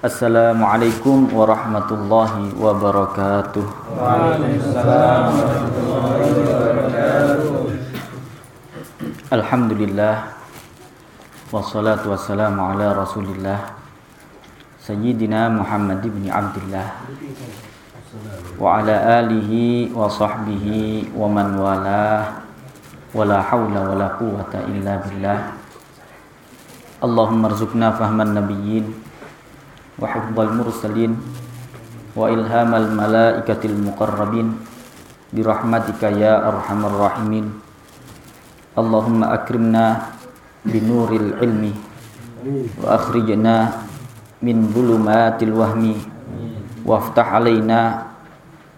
Assalamualaikum warahmatullahi wabarakatuh. Waalaikumsalam warahmatullahi wabarakatuh. Alhamdulillah. Wassalatu wassalamu ala Rasulillah. Sayyidina Muhammad ibn Abdullah. Wa ala alihi wa sahbihi wa man walah. Wala hawla wala quwata illa billah Allahumma rzuqna fahman nabiyyin وحفظ المرسلين وإلهام الملائكة المقربين برحمتك يا أرحم الراحمين. اللهم أكرمنا بنور العلم وأخرجنا من ظلمات الوهم. وافتح علينا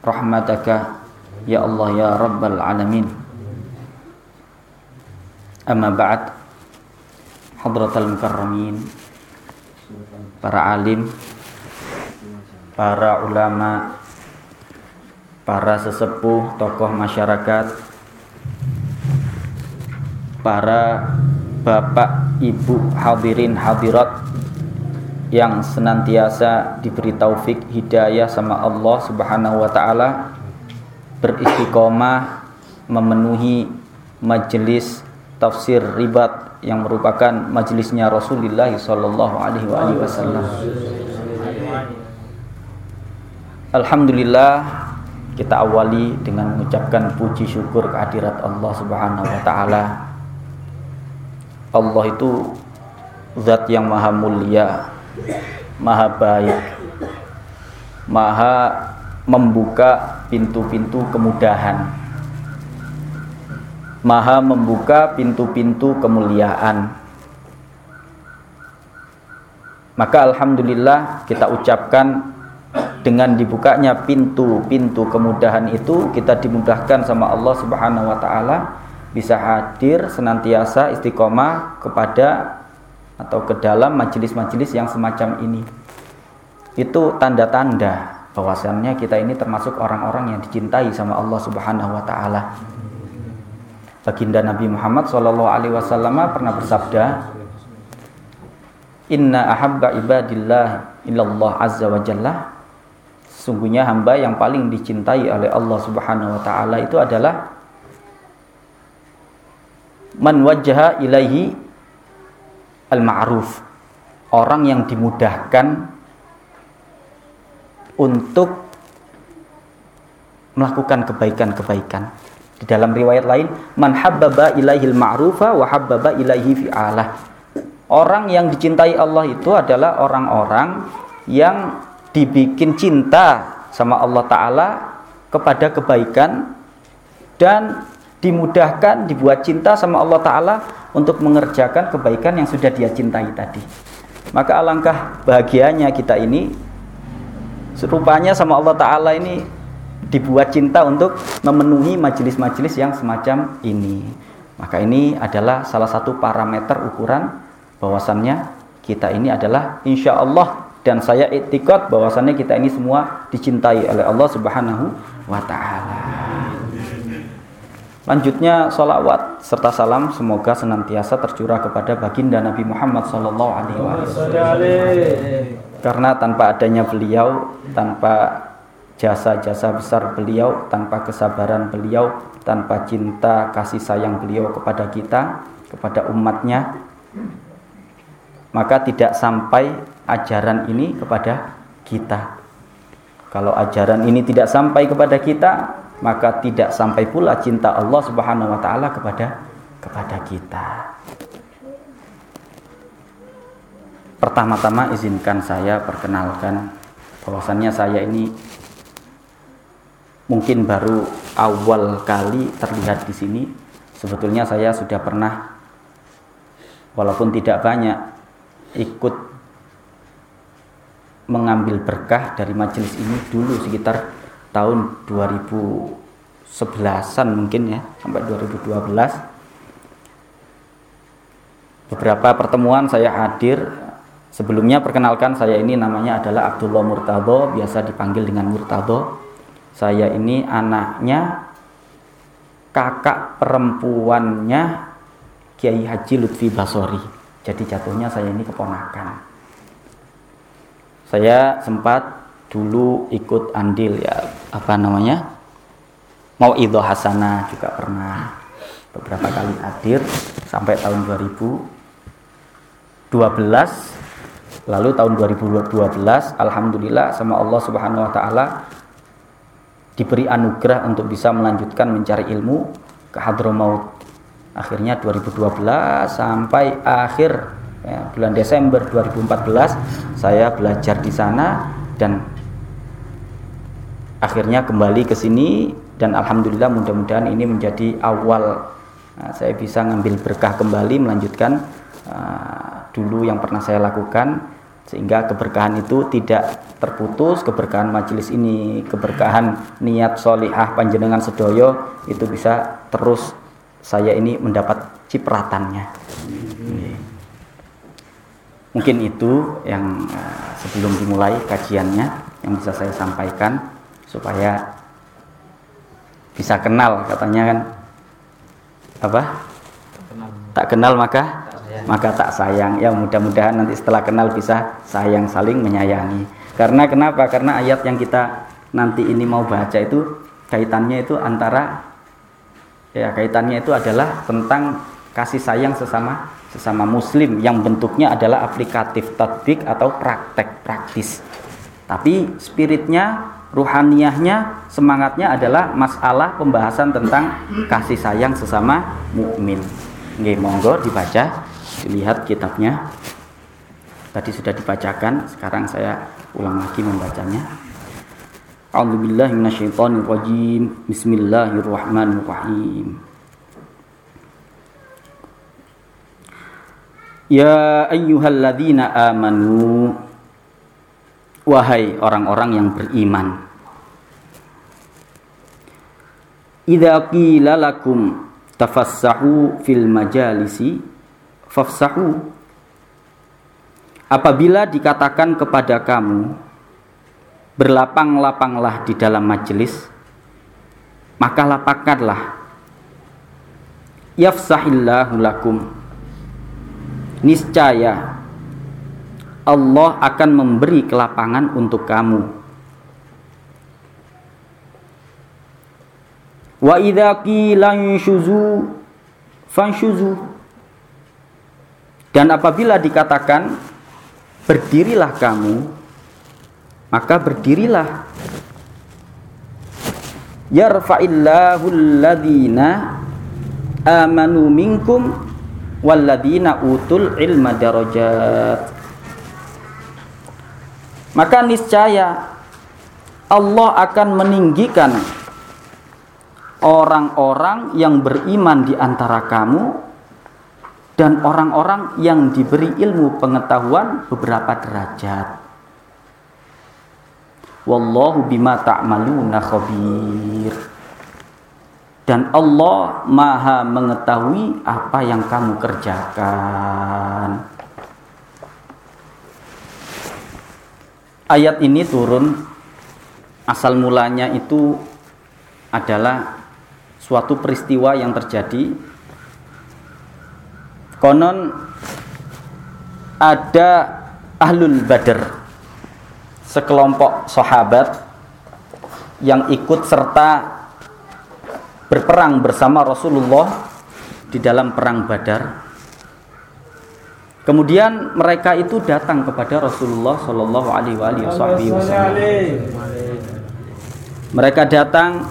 رحمتك يا الله يا رب العالمين. أما بعد hadratal mukarramin. Para alim para ulama para sesepuh tokoh masyarakat para bapak ibu hadirin hadirat yang senantiasa diberi taufik hidayah sama Allah Subhanahu wa taala beristiqomah memenuhi majelis tafsir ribat yang merupakan majelisnya Rasulullah Sallallahu Alaihi Wasallam. Alhamdulillah kita awali dengan mengucapkan puji syukur kehadirat Allah Subhanahu Wa Taala. Allah itu zat yang maha mulia, maha baik, maha membuka pintu-pintu kemudahan Maha membuka pintu-pintu kemuliaan. Maka alhamdulillah kita ucapkan dengan dibukanya pintu-pintu kemudahan itu kita dimudahkan sama Allah Subhanahu wa taala bisa hadir senantiasa istiqomah kepada atau ke dalam majelis-majelis yang semacam ini. Itu tanda-tanda bahwasannya kita ini termasuk orang-orang yang dicintai sama Allah Subhanahu wa taala. Baginda Nabi Muhammad Shallallahu Alaihi Wasallam pernah bersabda, Inna ahabba ibadillah illallah azza wa jalla. Sungguhnya hamba yang paling dicintai oleh Allah Subhanahu wa taala itu adalah man wajjaha ilaihi al-ma'ruf. Orang yang dimudahkan untuk melakukan kebaikan-kebaikan. Di dalam riwayat lain, man habbaba ilaihil ma'rufa wa habbaba ilaihi fi'alah. Orang yang dicintai Allah itu adalah orang-orang yang dibikin cinta sama Allah Ta'ala kepada kebaikan dan dimudahkan, dibuat cinta sama Allah Ta'ala untuk mengerjakan kebaikan yang sudah dia cintai tadi. Maka alangkah bahagianya kita ini, serupanya sama Allah Ta'ala ini dibuat cinta untuk memenuhi majelis-majelis yang semacam ini. Maka ini adalah salah satu parameter ukuran bahwasannya kita ini adalah insya Allah dan saya etikot bahwasannya kita ini semua dicintai oleh Allah Subhanahu wa taala. Lanjutnya salawat serta salam semoga senantiasa tercurah kepada baginda Nabi Muhammad sallallahu alaihi wasallam. Karena tanpa adanya beliau, tanpa jasa-jasa besar beliau, tanpa kesabaran beliau, tanpa cinta kasih sayang beliau kepada kita, kepada umatnya, maka tidak sampai ajaran ini kepada kita. Kalau ajaran ini tidak sampai kepada kita, maka tidak sampai pula cinta Allah Subhanahu wa taala kepada kepada kita. Pertama-tama izinkan saya perkenalkan bahwasannya saya ini mungkin baru awal kali terlihat di sini. Sebetulnya saya sudah pernah walaupun tidak banyak ikut mengambil berkah dari majelis ini dulu sekitar tahun 2011-an mungkin ya sampai 2012 beberapa pertemuan saya hadir. Sebelumnya perkenalkan saya ini namanya adalah Abdullah Murtado biasa dipanggil dengan Murtado saya ini anaknya kakak perempuannya Kiai Haji Lutfi Basori. Jadi jatuhnya saya ini keponakan. Saya sempat dulu ikut andil ya apa namanya mau itu hasanah juga pernah beberapa kali hadir sampai tahun 2012 lalu tahun 2012 alhamdulillah sama Allah Subhanahu wa taala diberi anugerah untuk bisa melanjutkan mencari ilmu ke Hadramaut. Akhirnya 2012 sampai akhir ya, bulan Desember 2014 saya belajar di sana dan akhirnya kembali ke sini dan alhamdulillah mudah-mudahan ini menjadi awal nah, saya bisa ngambil berkah kembali melanjutkan uh, dulu yang pernah saya lakukan sehingga keberkahan itu tidak terputus. Keberkahan majelis ini keberkahan niat solihah panjenengan sedoyo itu bisa terus saya ini mendapat cipratannya. Mungkin itu yang uh, sebelum dimulai kajiannya yang bisa saya sampaikan supaya bisa kenal katanya kan. Apa? Tak kenal maka maka tak sayang. Ya mudah-mudahan nanti setelah kenal bisa sayang saling menyayangi. Karena kenapa? Karena ayat yang kita nanti ini mau baca itu kaitannya itu antara ya kaitannya itu adalah tentang kasih sayang sesama sesama muslim yang bentuknya adalah aplikatif tatbik atau praktek praktis. Tapi spiritnya ruhaniyahnya semangatnya adalah masalah pembahasan tentang kasih sayang sesama mukmin. Nggih, monggo dibaca, dilihat kitabnya. Tadi sudah dibacakan, sekarang saya ulang lagi membacanya. A'udzubillahi. Bismillahirrahmanirrahim. Ya ayyuhalladzina amanu Wahai orang-orang yang beriman Idza qila lakum tafassahu fil majalisi fafsahu Apabila dikatakan kepada kamu berlapang-lapanglah di dalam majelis maka lapangkanlah yafsahillahu lakum niscaya Allah akan memberi kelapangan untuk kamu. Wa idza qila fanshuzu. Dan apabila dikatakan berdirilah kamu, maka berdirilah. Yarfa'illahu alladhina amanu minkum walladhina utul ilma darajat maka niscaya Allah akan meninggikan orang-orang yang beriman di antara kamu dan orang-orang yang diberi ilmu pengetahuan beberapa derajat. Wallahu bima ta'maluna khabir. Dan Allah Maha mengetahui apa yang kamu kerjakan. ayat ini turun asal mulanya itu adalah suatu peristiwa yang terjadi konon ada ahlul badar sekelompok sahabat yang ikut serta berperang bersama Rasulullah di dalam perang Badar Kemudian mereka itu datang kepada Rasulullah Shallallahu Alaihi Wasallam. Mereka datang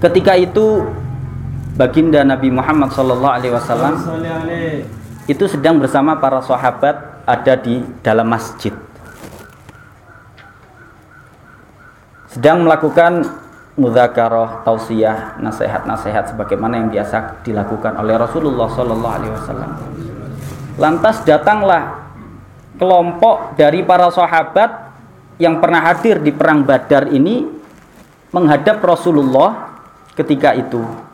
ketika itu baginda Nabi Muhammad Shallallahu Alaihi Wasallam itu sedang bersama para sahabat ada di dalam masjid, sedang melakukan mudzakarah, tausiah, nasihat-nasihat sebagaimana yang biasa dilakukan oleh Rasulullah Shallallahu Alaihi Wasallam. Lantas datanglah kelompok dari para sahabat yang pernah hadir di perang Badar ini menghadap Rasulullah ketika itu.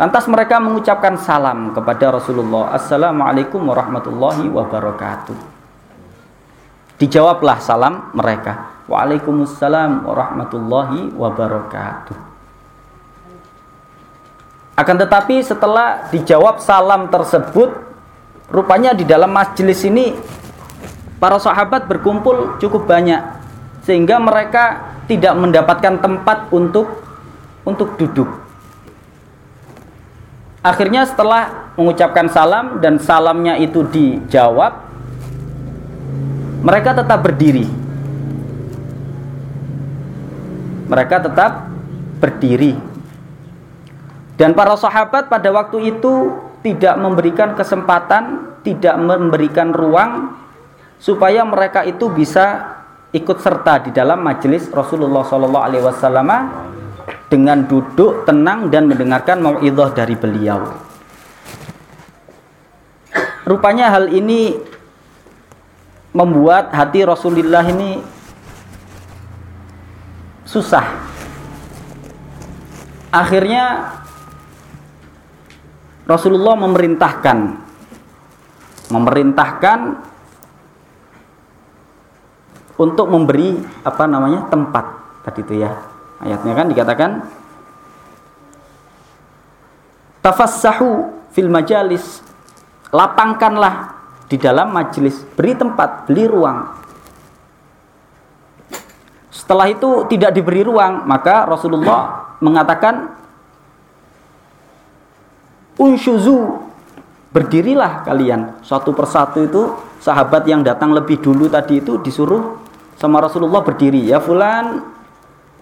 Lantas mereka mengucapkan salam kepada Rasulullah. Assalamualaikum warahmatullahi wabarakatuh. Dijawablah salam mereka. Waalaikumsalam warahmatullahi wabarakatuh. Akan tetapi setelah dijawab salam tersebut Rupanya di dalam majelis ini para sahabat berkumpul cukup banyak sehingga mereka tidak mendapatkan tempat untuk untuk duduk. Akhirnya setelah mengucapkan salam dan salamnya itu dijawab, mereka tetap berdiri. Mereka tetap berdiri. Dan para sahabat pada waktu itu tidak memberikan kesempatan, tidak memberikan ruang supaya mereka itu bisa ikut serta di dalam majelis Rasulullah Shallallahu Alaihi Wasallam dengan duduk tenang dan mendengarkan mauidhah dari beliau. Rupanya hal ini membuat hati Rasulullah ini susah. Akhirnya Rasulullah memerintahkan memerintahkan untuk memberi apa namanya tempat tadi itu ya ayatnya kan dikatakan tafassahu fil majalis. Lapangkanlah di dalam majelis beri tempat beri ruang. Setelah itu tidak diberi ruang maka Rasulullah mengatakan unshuzu berdirilah kalian. Satu persatu itu sahabat yang datang lebih dulu tadi itu disuruh sama Rasulullah berdiri ya fulan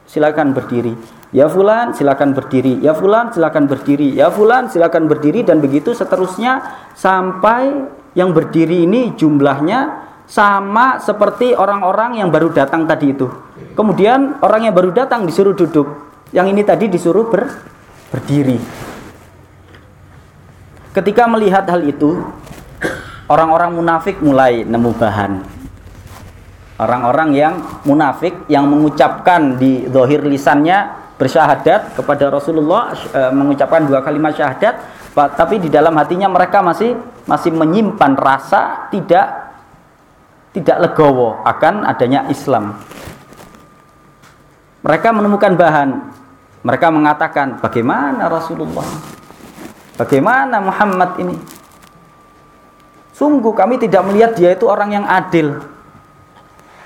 silakan berdiri. Ya fulan silakan berdiri. Ya fulan silakan berdiri. Ya fulan silakan berdiri dan begitu seterusnya sampai yang berdiri ini jumlahnya sama seperti orang-orang yang baru datang tadi itu. Kemudian orang yang baru datang disuruh duduk. Yang ini tadi disuruh ber, berdiri. Ketika melihat hal itu, orang-orang munafik mulai nemu bahan. Orang-orang yang munafik yang mengucapkan di dohir lisannya bersyahadat kepada Rasulullah e, mengucapkan dua kalimat syahadat, tapi di dalam hatinya mereka masih masih menyimpan rasa tidak tidak legowo akan adanya Islam. Mereka menemukan bahan. Mereka mengatakan, bagaimana Rasulullah Bagaimana Muhammad ini? Sungguh kami tidak melihat dia itu orang yang adil.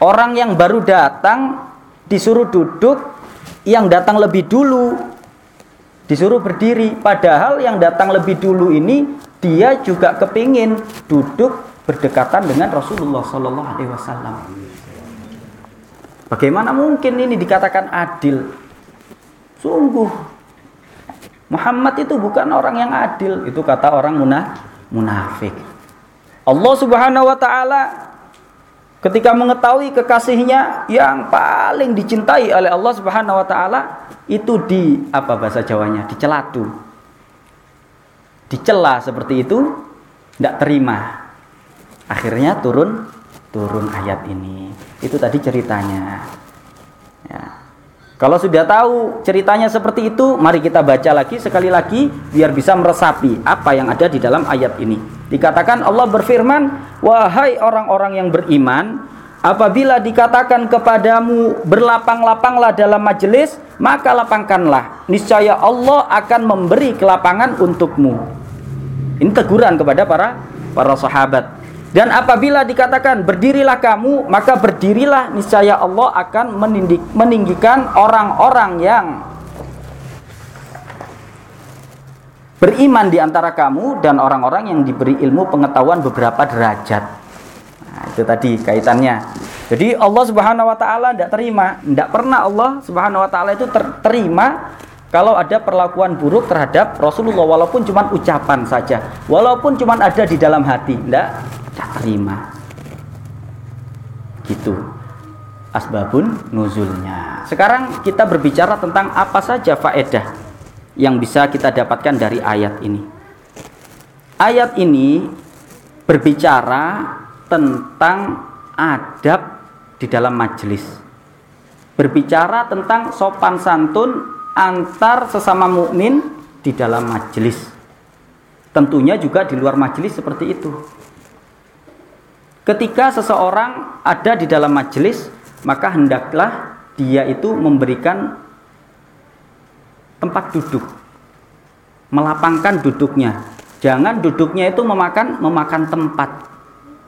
Orang yang baru datang disuruh duduk, yang datang lebih dulu disuruh berdiri. Padahal yang datang lebih dulu ini dia juga kepingin duduk berdekatan dengan Rasulullah Sallallahu Alaihi Wasallam. Bagaimana mungkin ini dikatakan adil? Sungguh Muhammad itu bukan orang yang adil, itu kata orang munafik. Allah Subhanahu wa taala ketika mengetahui kekasihnya yang paling dicintai oleh Allah Subhanahu wa taala itu di apa bahasa Jawanya? dicelatu. Dicela seperti itu tidak terima. Akhirnya turun turun ayat ini. Itu tadi ceritanya. Ya. Kalau sudah tahu ceritanya seperti itu, mari kita baca lagi sekali lagi biar bisa meresapi apa yang ada di dalam ayat ini. Dikatakan Allah berfirman, "Wahai orang-orang yang beriman, apabila dikatakan kepadamu berlapang-lapanglah dalam majelis, maka lapangkanlah. Niscaya Allah akan memberi kelapangan untukmu." Ini teguran kepada para para sahabat. Dan apabila dikatakan berdirilah kamu, maka berdirilah niscaya Allah akan meninggikan orang-orang yang beriman di antara kamu dan orang-orang yang diberi ilmu pengetahuan beberapa derajat. Nah, itu tadi kaitannya. Jadi Allah Subhanahu wa taala tidak terima, tidak pernah Allah Subhanahu wa taala itu ter terima kalau ada perlakuan buruk terhadap Rasulullah walaupun cuma ucapan saja, walaupun cuma ada di dalam hati, tidak terima. Gitu. Asbabun nuzulnya. Sekarang kita berbicara tentang apa saja faedah yang bisa kita dapatkan dari ayat ini. Ayat ini berbicara tentang adab di dalam majelis. Berbicara tentang sopan santun antar sesama mukmin di dalam majelis. Tentunya juga di luar majelis seperti itu. Ketika seseorang ada di dalam majelis, maka hendaklah dia itu memberikan tempat duduk, melapangkan duduknya. Jangan duduknya itu memakan memakan tempat.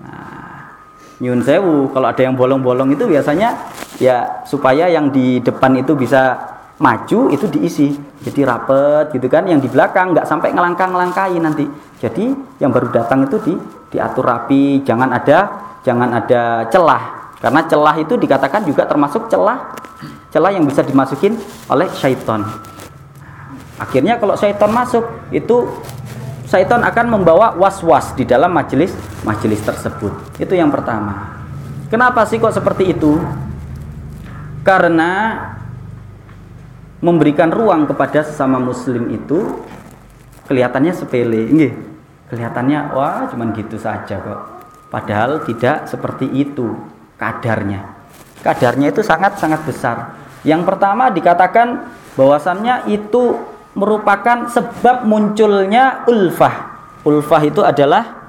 Nah, nyun sewu. Kalau ada yang bolong-bolong itu biasanya ya supaya yang di depan itu bisa maju itu diisi. Jadi rapet gitu kan yang di belakang nggak sampai ngelangkang ngelangkai nanti. Jadi yang baru datang itu di diatur rapi. Jangan ada jangan ada celah. Karena celah itu dikatakan juga termasuk celah celah yang bisa dimasukin oleh syaitan akhirnya kalau syaitan masuk itu syaitan akan membawa was-was di dalam majelis majelis tersebut. Itu yang pertama. Kenapa sih kok seperti itu? Karena memberikan ruang kepada sesama muslim itu kelihatannya sepele. Nggih. Kelihatannya wah cuman gitu saja kok. Padahal tidak seperti itu kadarnya. Kadarnya itu sangat-sangat besar. Yang pertama dikatakan bahwasannya itu merupakan sebab munculnya ulfah. Ulfah itu adalah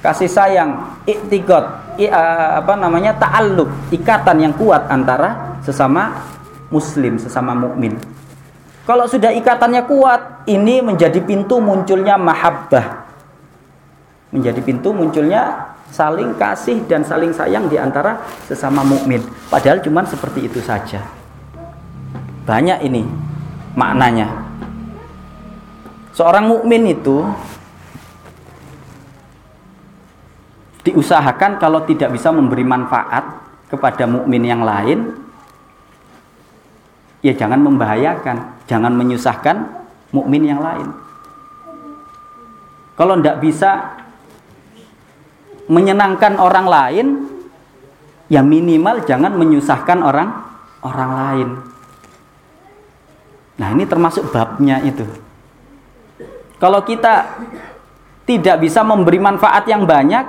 kasih sayang, iktikot, i, uh, apa namanya ta'alluq, ikatan yang kuat antara sesama muslim, sesama mukmin. Kalau sudah ikatannya kuat, ini menjadi pintu munculnya mahabbah. Menjadi pintu munculnya saling kasih dan saling sayang di antara sesama mukmin. Padahal cuma seperti itu saja. Banyak ini maknanya. Seorang mukmin itu diusahakan kalau tidak bisa memberi manfaat kepada mukmin yang lain ya jangan membahayakan, jangan menyusahkan mukmin yang lain. Kalau tidak bisa menyenangkan orang lain, ya minimal jangan menyusahkan orang orang lain. Nah, ini termasuk babnya itu. Kalau kita tidak bisa memberi manfaat yang banyak,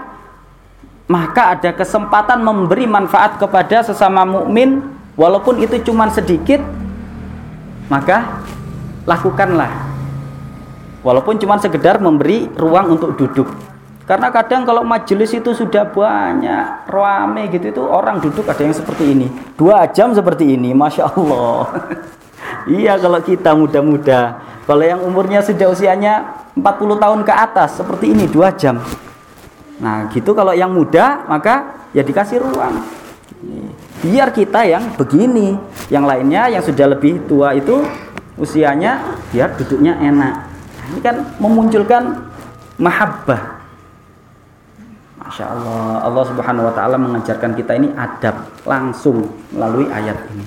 maka ada kesempatan memberi manfaat kepada sesama mukmin walaupun itu cuma sedikit, maka lakukanlah. Walaupun cuma sekedar memberi ruang untuk duduk. Karena kadang kalau majelis itu sudah banyak rame gitu itu orang duduk ada yang seperti ini dua jam seperti ini, masya Allah. Iya kalau kita muda-muda. Kalau yang umurnya sudah usianya 40 tahun ke atas seperti ini dua jam. Nah gitu kalau yang muda maka ya dikasih ruang. Biar kita yang begini, yang lainnya yang sudah lebih tua itu usianya biar duduknya enak. Ini kan memunculkan mahabbah. Masya Allah, Allah Subhanahu Wa Taala mengajarkan kita ini adab langsung melalui ayat ini.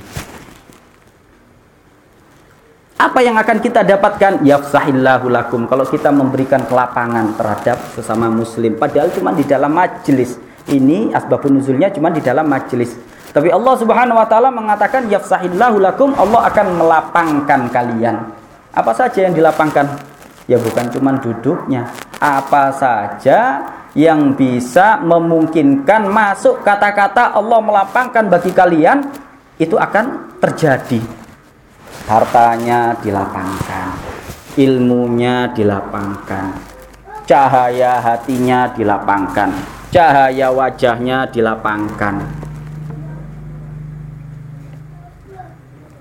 Apa yang akan kita dapatkan? Yafsahillahu lakum. Kalau kita memberikan kelapangan terhadap sesama muslim. Padahal cuma di dalam majelis. Ini asbabun nuzulnya cuma di dalam majelis. Tapi Allah Subhanahu wa taala mengatakan yafsahillahu lakum, Allah akan melapangkan kalian. Apa saja yang dilapangkan? Ya bukan cuma duduknya. Apa saja yang bisa memungkinkan masuk kata-kata Allah melapangkan bagi kalian itu akan terjadi hartanya dilapangkan, ilmunya dilapangkan, cahaya hatinya dilapangkan, cahaya wajahnya dilapangkan,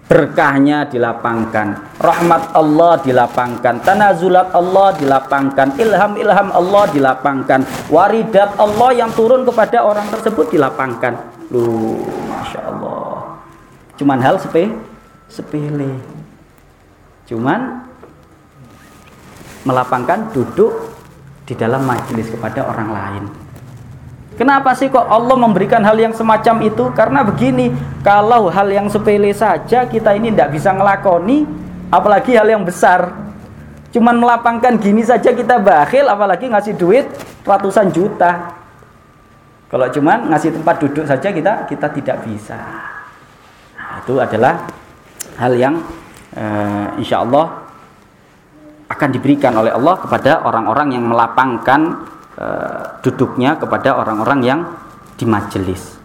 berkahnya dilapangkan, rahmat Allah dilapangkan, tanazulat Allah dilapangkan, ilham-ilham Allah dilapangkan, waridat Allah yang turun kepada orang tersebut dilapangkan. Lu, masya Allah. Cuman hal sepele sepele. Cuman melapangkan duduk di dalam majelis kepada orang lain. Kenapa sih kok Allah memberikan hal yang semacam itu? Karena begini, kalau hal yang sepele saja kita ini tidak bisa ngelakoni, apalagi hal yang besar. Cuman melapangkan gini saja kita bakhil, apalagi ngasih duit ratusan juta. Kalau cuman ngasih tempat duduk saja kita kita tidak bisa. Nah, itu adalah hal yang uh, insya Allah akan diberikan oleh Allah kepada orang-orang yang melapangkan uh, duduknya kepada orang-orang yang di majelis.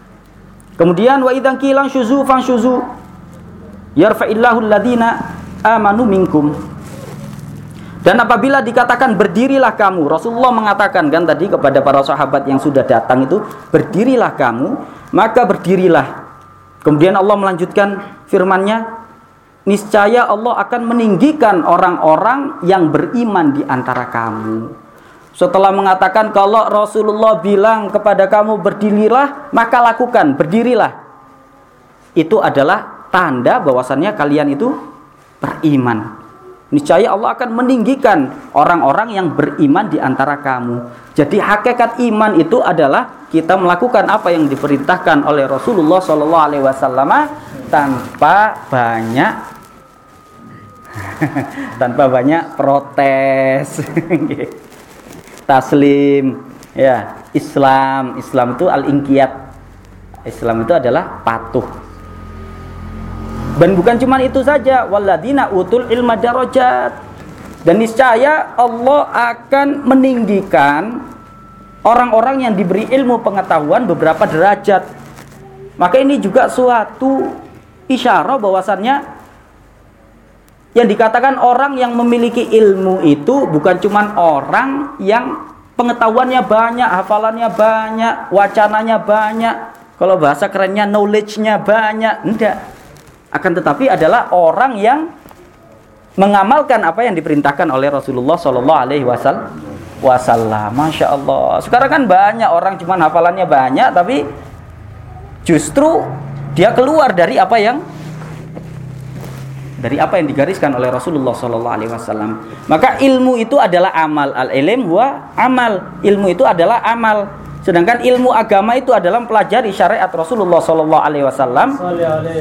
Kemudian wa idzan qilan syuzu fan syuzu yarfa'illahu alladziina amanu minkum. Dan apabila dikatakan berdirilah kamu, Rasulullah mengatakan kan tadi kepada para sahabat yang sudah datang itu, berdirilah kamu, maka berdirilah. Kemudian Allah melanjutkan firman-Nya, niscaya Allah akan meninggikan orang-orang yang beriman di antara kamu. setelah mengatakan kalau Rasulullah bilang kepada kamu berdirilah, maka lakukan, berdirilah. Itu adalah tanda bahwasannya kalian itu beriman. Niscaya Allah akan meninggikan orang-orang yang beriman di antara kamu. Jadi hakikat iman itu adalah kita melakukan apa yang diperintahkan oleh Rasulullah Wasallam tanpa banyak tanpa banyak protes. taslim ya. Islam. Islam itu al inqiyat Islam itu adalah patuh. Dan bukan cuma itu saja waladina utul ilma darajat. Dan niscaya Allah akan meninggikan orang-orang yang diberi ilmu pengetahuan beberapa derajat. Maka ini juga suatu isyarah bahwasannya yang dikatakan orang yang memiliki ilmu itu bukan cuma orang yang pengetahuannya banyak, hafalannya banyak, wacananya banyak. Kalau bahasa kerennya knowledge-nya banyak, enggak. Akan tetapi adalah orang yang mengamalkan apa yang diperintahkan oleh Rasulullah Shallallahu Alaihi Wasallam. Masya Allah. Sekarang kan banyak orang cuma hafalannya banyak, tapi justru dia keluar dari apa yang dari apa yang digariskan oleh Rasulullah Sallallahu Alaihi Wasallam. Maka ilmu itu adalah amal al ilm wa amal. Ilmu itu adalah amal. Sedangkan ilmu agama itu adalah mempelajari syariat Rasulullah Sallallahu Alaihi Wasallam,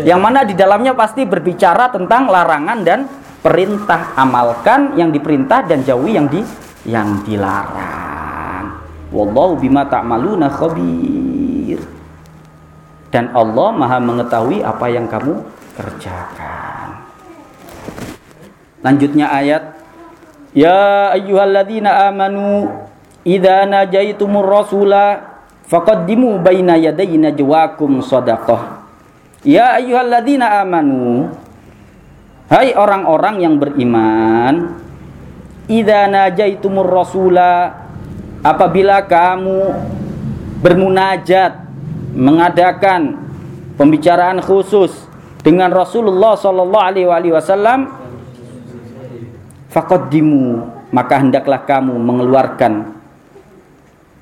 yang mana di dalamnya pasti berbicara tentang larangan dan perintah. Amalkan yang diperintah dan jauhi yang di yang dilarang. Wallahu bima ta'maluna khabir. Dan Allah Maha mengetahui apa yang kamu kerjakan. Lanjutnya ayat Ya ayyuhalladzina amanu idza najaitumur rasula faqaddimu baina yaday najwakum shadaqah. Ya ayyuhalladzina amanu Hai orang-orang yang beriman idza najaitumur rasula apabila kamu bermunajat mengadakan pembicaraan khusus dengan Rasulullah sallallahu alaihi wasallam faqaddimu maka hendaklah kamu mengeluarkan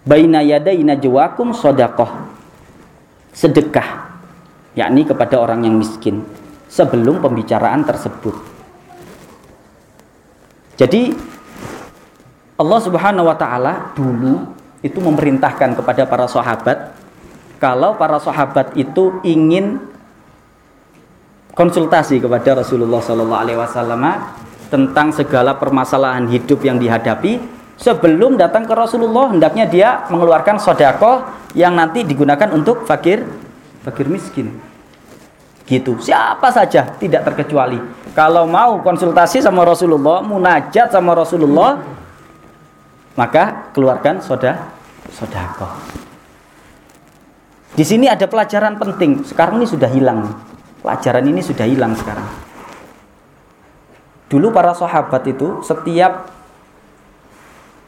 baina yadaina jawakum sedekah sedekah yakni kepada orang yang miskin sebelum pembicaraan tersebut. Jadi Allah Subhanahu wa taala dulu itu memerintahkan kepada para sahabat kalau para sahabat itu ingin konsultasi kepada Rasulullah Sallallahu Alaihi Wasallam tentang segala permasalahan hidup yang dihadapi. Sebelum datang ke Rasulullah hendaknya dia mengeluarkan sodako yang nanti digunakan untuk fakir fakir miskin. Gitu. Siapa saja tidak terkecuali. Kalau mau konsultasi sama Rasulullah munajat sama Rasulullah maka keluarkan soda sodako di sini ada pelajaran penting. Sekarang ini sudah hilang. Pelajaran ini sudah hilang sekarang Dulu para sahabat itu setiap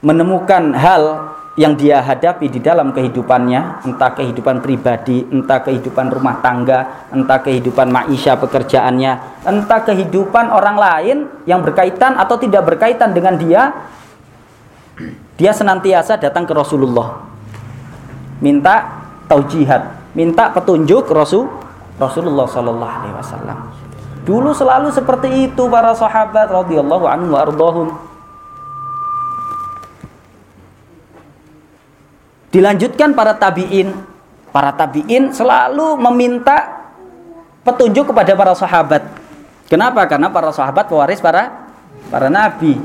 menemukan hal yang dia hadapi di dalam kehidupannya, entah kehidupan pribadi, entah kehidupan rumah tangga, entah kehidupan maisha pekerjaannya, entah kehidupan orang lain yang berkaitan atau tidak berkaitan dengan dia, dia senantiasa datang ke Rasulullah. Minta taujihat, minta petunjuk Rasul Rasulullah Sallallahu Alaihi Wasallam. Dulu selalu seperti itu para sahabat radhiyallahu anhu ardhahum. Dilanjutkan para tabi'in. Para tabi'in selalu meminta petunjuk kepada para sahabat. Kenapa? Karena para sahabat pewaris para para nabi.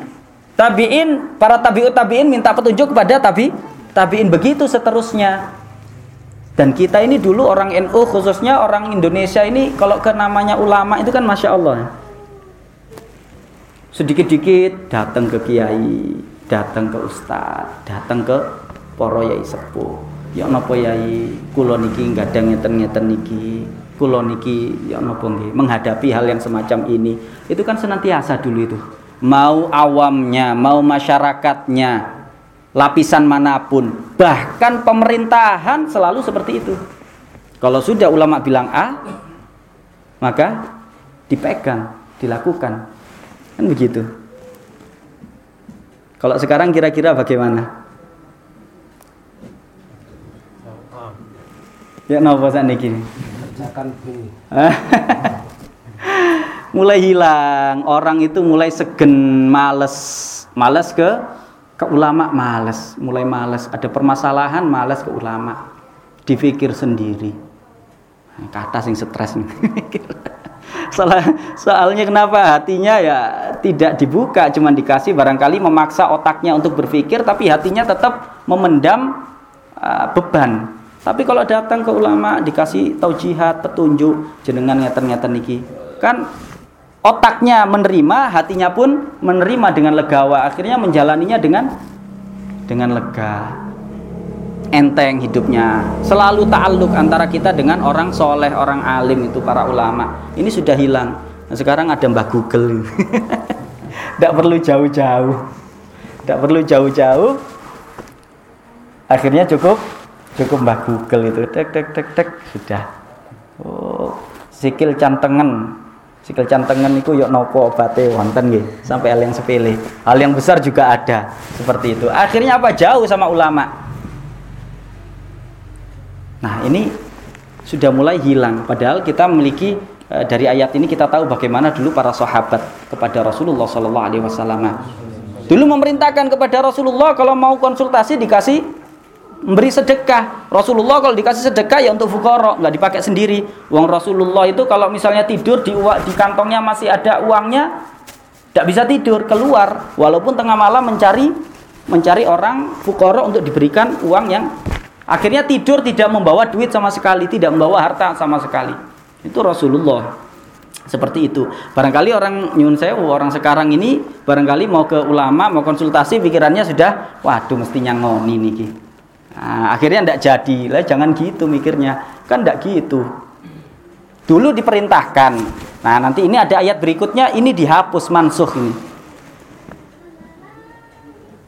Tabi'in, para tabi'ut tabi'in minta petunjuk kepada tabi tabi'in begitu seterusnya. Dan kita ini dulu orang NU khususnya orang Indonesia ini kalau ke namanya ulama itu kan masya Allah. Sedikit-dikit datang ke kiai, datang ke ustad, datang ke poro yai sepuh. Ya napa yai kula niki gadang ngeten-ngeten niki, kula niki ya napa nggih menghadapi hal yang semacam ini. Itu kan senantiasa dulu itu. Mau awamnya, mau masyarakatnya, lapisan mana pun. Bahkan pemerintahan selalu seperti itu. Kalau sudah ulama bilang A maka dipegang dilakukan. Kan begitu. Kalau sekarang kira-kira bagaimana? Ya nopo niki mulai hilang. Orang itu mulai segen males. Males ke ke ulama males mulai males. Ada permasalahan males ke ulama. Dipikir sendiri. Kata sing stres Soal, soalnya kenapa? Hatinya ya tidak dibuka cuman dikasih. Barangkali memaksa otaknya untuk berpikir tapi hatinya tetap memendam uh, beban. Tapi kalau datang ke ulama dikasih taujihat petunjuk jenengan ngeten-ngeten niki kan otaknya menerima, hatinya pun menerima dengan legawa. Akhirnya menjalaninya dengan dengan lega. Enteng hidupnya. Selalu ta'aluk antara kita dengan orang soleh, orang alim itu para ulama. Ini sudah hilang. Nah, sekarang ada Mbah Google. Tidak perlu jauh-jauh. Tidak perlu jauh-jauh. Akhirnya cukup cukup Mbah Google itu. Tek tek tek tek sudah. Oh, sikil cantengan Sikil cantengan itu yuk nopo obate wonten nggih, sampai hal yang sepele. Hal yang besar juga ada seperti itu. Akhirnya apa? Jauh sama ulama. Nah, ini sudah mulai hilang padahal kita memiliki e, dari ayat ini kita tahu bagaimana dulu para sahabat kepada Rasulullah Shallallahu alaihi wasallam. Dulu memerintahkan kepada Rasulullah kalau mau konsultasi dikasih memberi sedekah. Rasulullah kalau dikasih sedekah ya untuk fukara, nggak dipakai sendiri. Uang Rasulullah itu kalau misalnya tidur di di kantongnya masih ada uangnya, tidak bisa tidur, keluar walaupun tengah malam mencari mencari orang fukara untuk diberikan uang yang akhirnya tidur tidak membawa duit sama sekali, tidak membawa harta sama sekali. Itu Rasulullah seperti itu. Barangkali orang nyun sewu, orang sekarang ini barangkali mau ke ulama, mau konsultasi pikirannya sudah waduh mestinya ngoni nih Nah, akhirnya tidak jadi. Lah jangan gitu mikirnya. Kan tidak gitu. Dulu diperintahkan. Nah, nanti ini ada ayat berikutnya ini dihapus mansuh ini.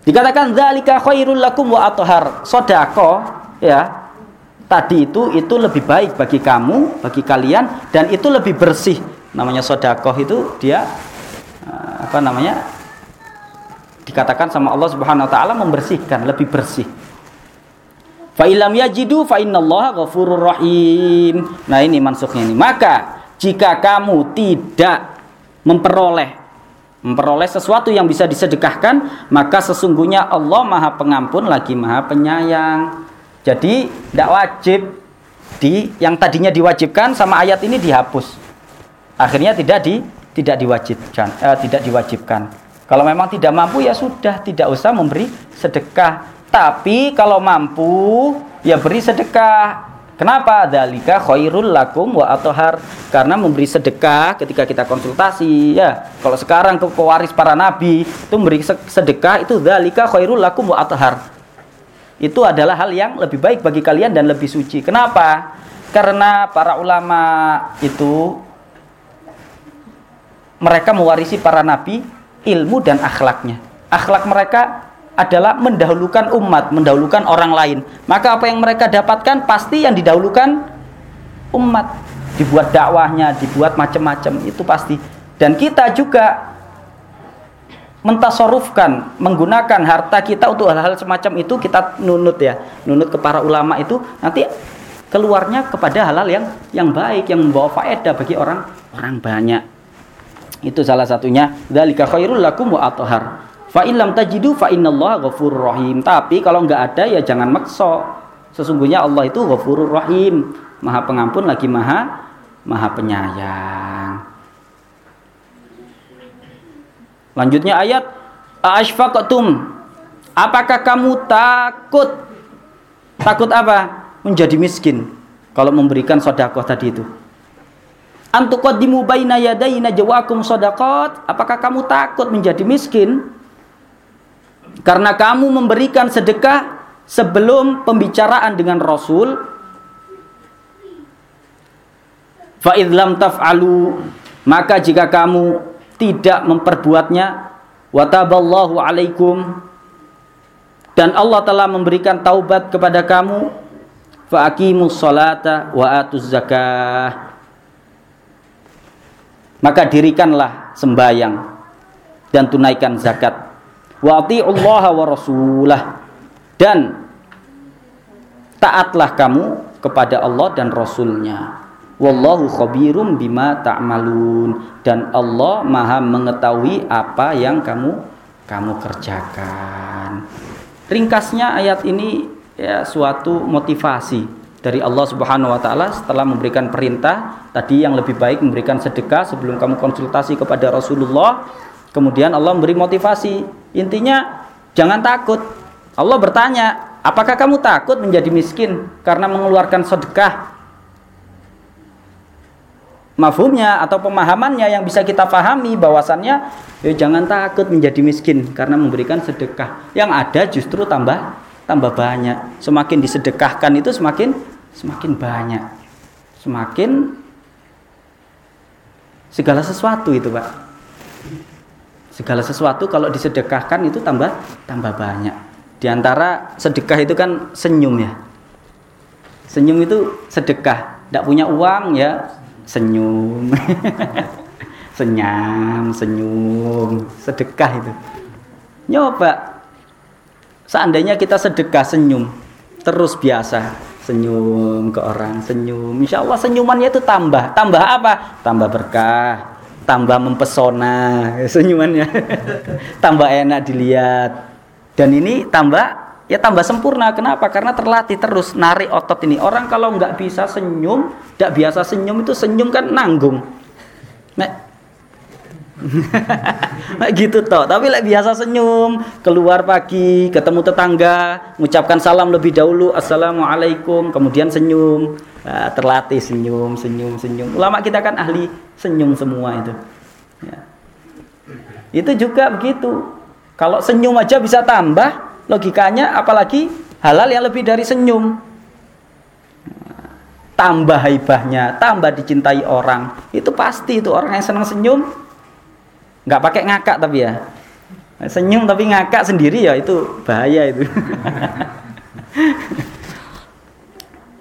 Dikatakan zalika khairul lakum wa athhar. Sedekah ya. Tadi itu itu lebih baik bagi kamu, bagi kalian dan itu lebih bersih. Namanya sedekah itu dia eh, apa namanya? Dikatakan sama Allah Subhanahu wa taala membersihkan, lebih bersih. Fa ilam yajidu fa innallaha ghafurur. Nah, ini maksudnya ini. Maka jika kamu tidak memperoleh memperoleh sesuatu yang bisa disedekahkan, maka sesungguhnya Allah Maha Pengampun lagi Maha Penyayang. Jadi tidak wajib di yang tadinya diwajibkan sama ayat ini dihapus. Akhirnya tidak di tidak diwajibkan, eh, tidak diwajibkan. Kalau memang tidak mampu ya sudah tidak usah memberi sedekah tapi kalau mampu ya beri sedekah. Kenapa? Dalika khairul lakum wa atohar Karena memberi sedekah ketika kita konsultasi ya. Kalau sekarang ke pewaris para nabi itu memberi sedekah itu dalika khairul lakum wa atohar Itu adalah hal yang lebih baik bagi kalian dan lebih suci. Kenapa? Karena para ulama itu mereka mewarisi para nabi ilmu dan akhlaknya. Akhlak mereka adalah mendahulukan umat, mendahulukan orang lain. Maka apa yang mereka dapatkan pasti yang didahulukan umat. Dibuat dakwahnya, dibuat macam-macam itu pasti. Dan kita juga mentasorufkan, menggunakan harta kita untuk hal-hal semacam itu kita nunut ya, nunut ke para ulama itu nanti keluarnya kepada halal yang yang baik yang membawa faedah bagi orang orang banyak. Itu salah satunya. Dzalika khairul lakum wa athhar. Fa lam tajidu fa innallaha ghafurur rahim. Tapi kalau nggak ada ya jangan makso. Sesungguhnya Allah itu ghafurur rahim, Maha Pengampun lagi Maha Maha Penyayang. Lanjutnya ayat Ashfaqtum Apakah kamu takut? Takut apa? Menjadi miskin kalau memberikan sodakoh tadi itu. Antuqaddimu baina yadayna jawakum sodakot. Apakah kamu takut menjadi miskin? Karena kamu memberikan sedekah sebelum pembicaraan dengan Rasul. Fa idlam taf'alu maka jika kamu tidak memperbuatnya wataballahu alaikum dan Allah telah memberikan taubat kepada kamu fa aqimus salata wa atuz zakah maka dirikanlah sembayang dan tunaikan zakat wa Allah wa rasulah dan taatlah kamu kepada Allah dan Rasulnya. Wallahu khabirum bima ta'malun dan Allah Maha mengetahui apa yang kamu kamu kerjakan. Ringkasnya ayat ini ya suatu motivasi dari Allah Subhanahu wa taala setelah memberikan perintah tadi yang lebih baik memberikan sedekah sebelum kamu konsultasi kepada Rasulullah. Kemudian Allah memberi motivasi. Intinya jangan takut. Allah bertanya, "Apakah kamu takut menjadi miskin karena mengeluarkan sedekah?" mafhumnya atau pemahamannya yang bisa kita pahami bahwasannya ya jangan takut menjadi miskin karena memberikan sedekah yang ada justru tambah tambah banyak semakin disedekahkan itu semakin semakin banyak semakin segala sesuatu itu pak segala sesuatu kalau disedekahkan itu tambah tambah banyak. Di antara sedekah itu kan senyum ya. Senyum itu sedekah. Tidak punya uang ya senyum. Senyam senyum. Sedekah itu. Nyoba. Seandainya kita sedekah senyum. Terus biasa senyum ke orang senyum. Insya Allah senyumannya itu tambah. Tambah apa? Tambah berkah tambah mempesona senyumannya tambah enak dilihat dan ini tambah ya tambah sempurna. Kenapa? Karena terlatih terus narik otot ini. Orang kalau nggak bisa senyum, tidak biasa senyum itu senyum kan nanggung. Nah, gitu toh. Tapi lek biasa senyum, keluar pagi, ketemu tetangga, mengucapkan salam lebih dahulu, assalamualaikum, kemudian senyum, nah, terlatih senyum, senyum, senyum. Ulama kita kan ahli senyum semua itu. Ya. Itu juga begitu. Kalau senyum aja bisa tambah, logikanya apalagi halal yang lebih dari senyum tambah haibahnya tambah dicintai orang itu pasti itu orang yang senang senyum nggak pakai ngakak tapi ya senyum tapi ngakak sendiri ya itu bahaya itu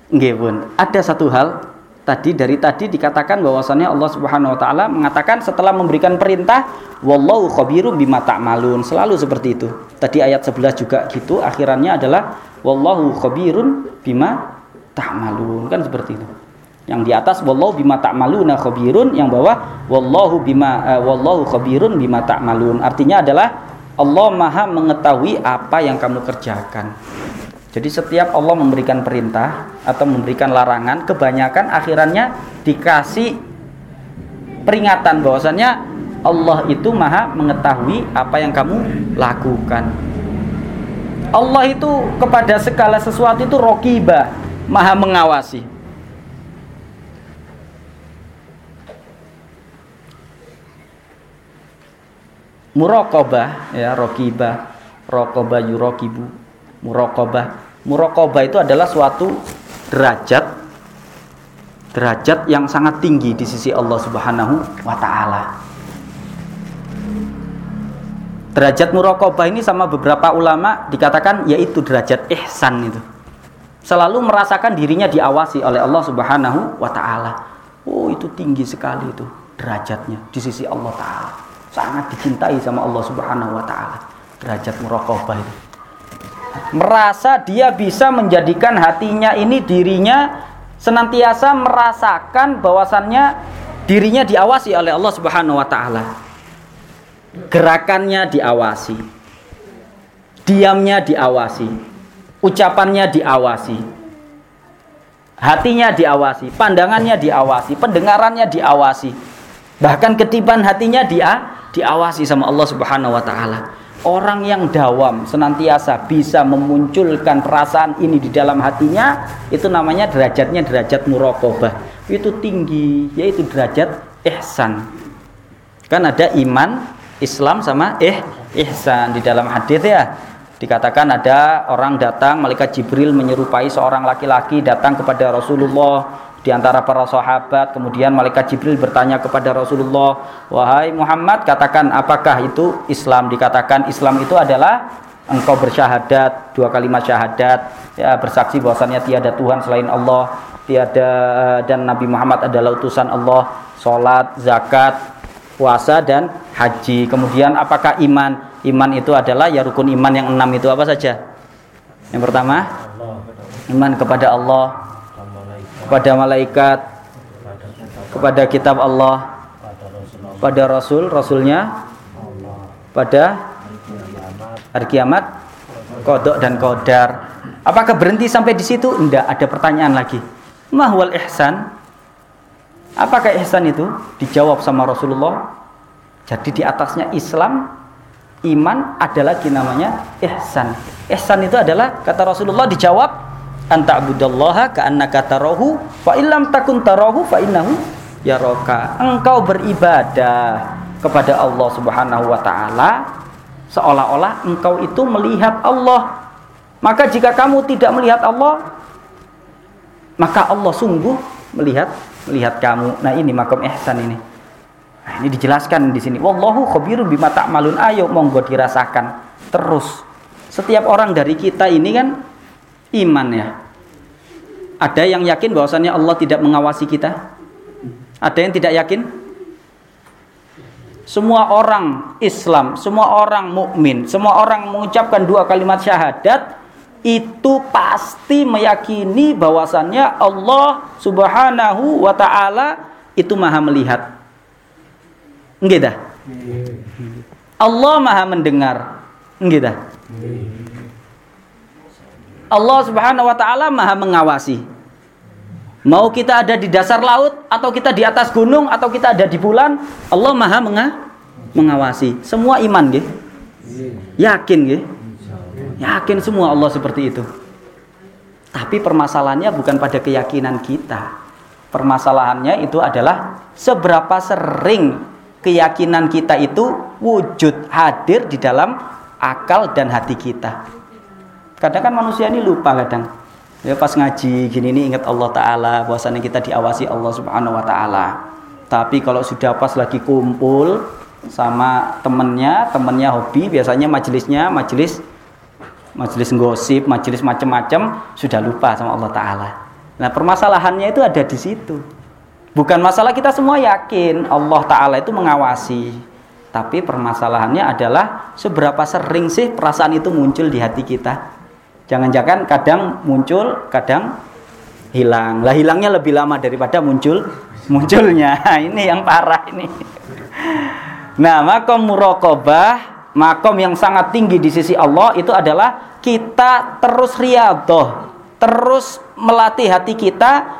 Nggih ada satu hal tadi dari tadi dikatakan bahwasannya Allah Subhanahu wa taala mengatakan setelah memberikan perintah wallahu khabirum bima ta'malun selalu seperti itu. Tadi ayat 11 juga gitu akhirannya adalah wallahu khabirun bima ta'malun kan seperti itu. Yang di atas wallahu bima ta'maluna khabirun yang bawah wallahu bima uh, wallahu khabirun bima ta'malun artinya adalah Allah Maha mengetahui apa yang kamu kerjakan. Jadi setiap Allah memberikan perintah atau memberikan larangan, kebanyakan akhirannya dikasih peringatan bahwasannya Allah itu maha mengetahui apa yang kamu lakukan. Allah itu kepada segala sesuatu itu rokiba, maha mengawasi. Murokobah, ya rokibah, rokobah yurokibu, murokobah murokobah itu adalah suatu derajat derajat yang sangat tinggi di sisi Allah Subhanahu wa taala. Derajat murokobah ini sama beberapa ulama dikatakan yaitu derajat ihsan itu. Selalu merasakan dirinya diawasi oleh Allah Subhanahu wa taala. Oh, itu tinggi sekali itu derajatnya di sisi Allah taala. Sangat dicintai sama Allah Subhanahu wa taala. Derajat murokobah itu merasa dia bisa menjadikan hatinya ini dirinya senantiasa merasakan bahwasannya dirinya diawasi oleh Allah Subhanahu wa taala. Gerakannya diawasi. Diamnya diawasi. Ucapannya diawasi. Hatinya diawasi, pandangannya diawasi, pendengarannya diawasi. Bahkan ketiban hatinya dia diawasi sama Allah Subhanahu wa taala. Orang yang dawam senantiasa bisa memunculkan perasaan ini di dalam hatinya itu namanya derajatnya derajat murokobah itu tinggi yaitu derajat ihsan. Kan ada iman Islam sama eh ihsan di dalam hadis ya. Dikatakan ada orang datang malaikat Jibril menyerupai seorang laki-laki datang kepada Rasulullah di antara para sahabat. Kemudian malaikat Jibril bertanya kepada Rasulullah, "Wahai Muhammad, katakan apakah itu Islam?" Dikatakan Islam itu adalah engkau bersyahadat dua kalimat syahadat. Ya bersaksi bahwasannya tiada Tuhan selain Allah tiada dan Nabi Muhammad adalah utusan Allah salat zakat puasa dan haji. Kemudian apakah iman? Iman itu adalah ya rukun iman yang enam itu apa saja? Yang pertama iman kepada Allah kepada malaikat, kepada kitab Allah, pada Rasul, Rasulnya, pada hari kiamat, kodok dan kodar. Apakah berhenti sampai di situ? Tidak, ada pertanyaan lagi. Mahwal ihsan. Apakah ihsan itu? Dijawab sama Rasulullah. Jadi di atasnya Islam, iman ada lagi namanya ihsan. Ihsan itu adalah kata Rasulullah dijawab anta abudallaha ka'annaka tarahu fa illam takun tarahu fa innahu yaraka. Engkau beribadah kepada Allah Subhanahu wa taala seolah-olah engkau itu melihat Allah. Maka jika kamu tidak melihat Allah, maka Allah sungguh melihat melihat kamu. Nah, ini makam ihsan ini. Nah, ini dijelaskan di sini. Wallahu khabirun bima ta'malun. Ayo monggo dirasakan terus. Setiap orang dari kita ini kan iman ya. Ada yang yakin bahwasannya Allah tidak mengawasi kita? Ada yang tidak yakin? Semua orang Islam, semua orang mukmin, semua orang mengucapkan dua kalimat syahadat itu pasti meyakini bahwasannya Allah Subhanahu wa taala itu Maha melihat. Enggak dah? Allah Maha mendengar. Enggak dah? Allah Subhanahu wa taala Maha mengawasi. Mau kita ada di dasar laut atau kita di atas gunung atau kita ada di bulan, Allah Maha menga mengawasi. Semua iman nggih. Yakin nggih? Yakin semua Allah seperti itu. Tapi permasalahannya bukan pada keyakinan kita. Permasalahannya itu adalah seberapa sering keyakinan kita itu wujud hadir di dalam akal dan hati kita. Kadang kan manusia ini lupa kadang. Ya pas ngaji gini ini ingat Allah Taala, bahwasanya kita diawasi Allah Subhanahu Wa Taala. Tapi kalau sudah pas lagi kumpul sama temennya, temennya hobi, biasanya majelisnya majelis majelis gosip, majelis macam-macam sudah lupa sama Allah Taala. Nah permasalahannya itu ada di situ. Bukan masalah kita semua yakin Allah Ta'ala itu mengawasi Tapi permasalahannya adalah Seberapa sering sih perasaan itu muncul di hati kita Jangan-jangan kadang muncul Kadang hilang. Lah hilangnya lebih lama daripada muncul Munculnya. Ini yang parah ini. Nah makom murokobah Makom yang sangat tinggi di sisi Allah Itu adalah kita terus riadoh Terus melatih hati kita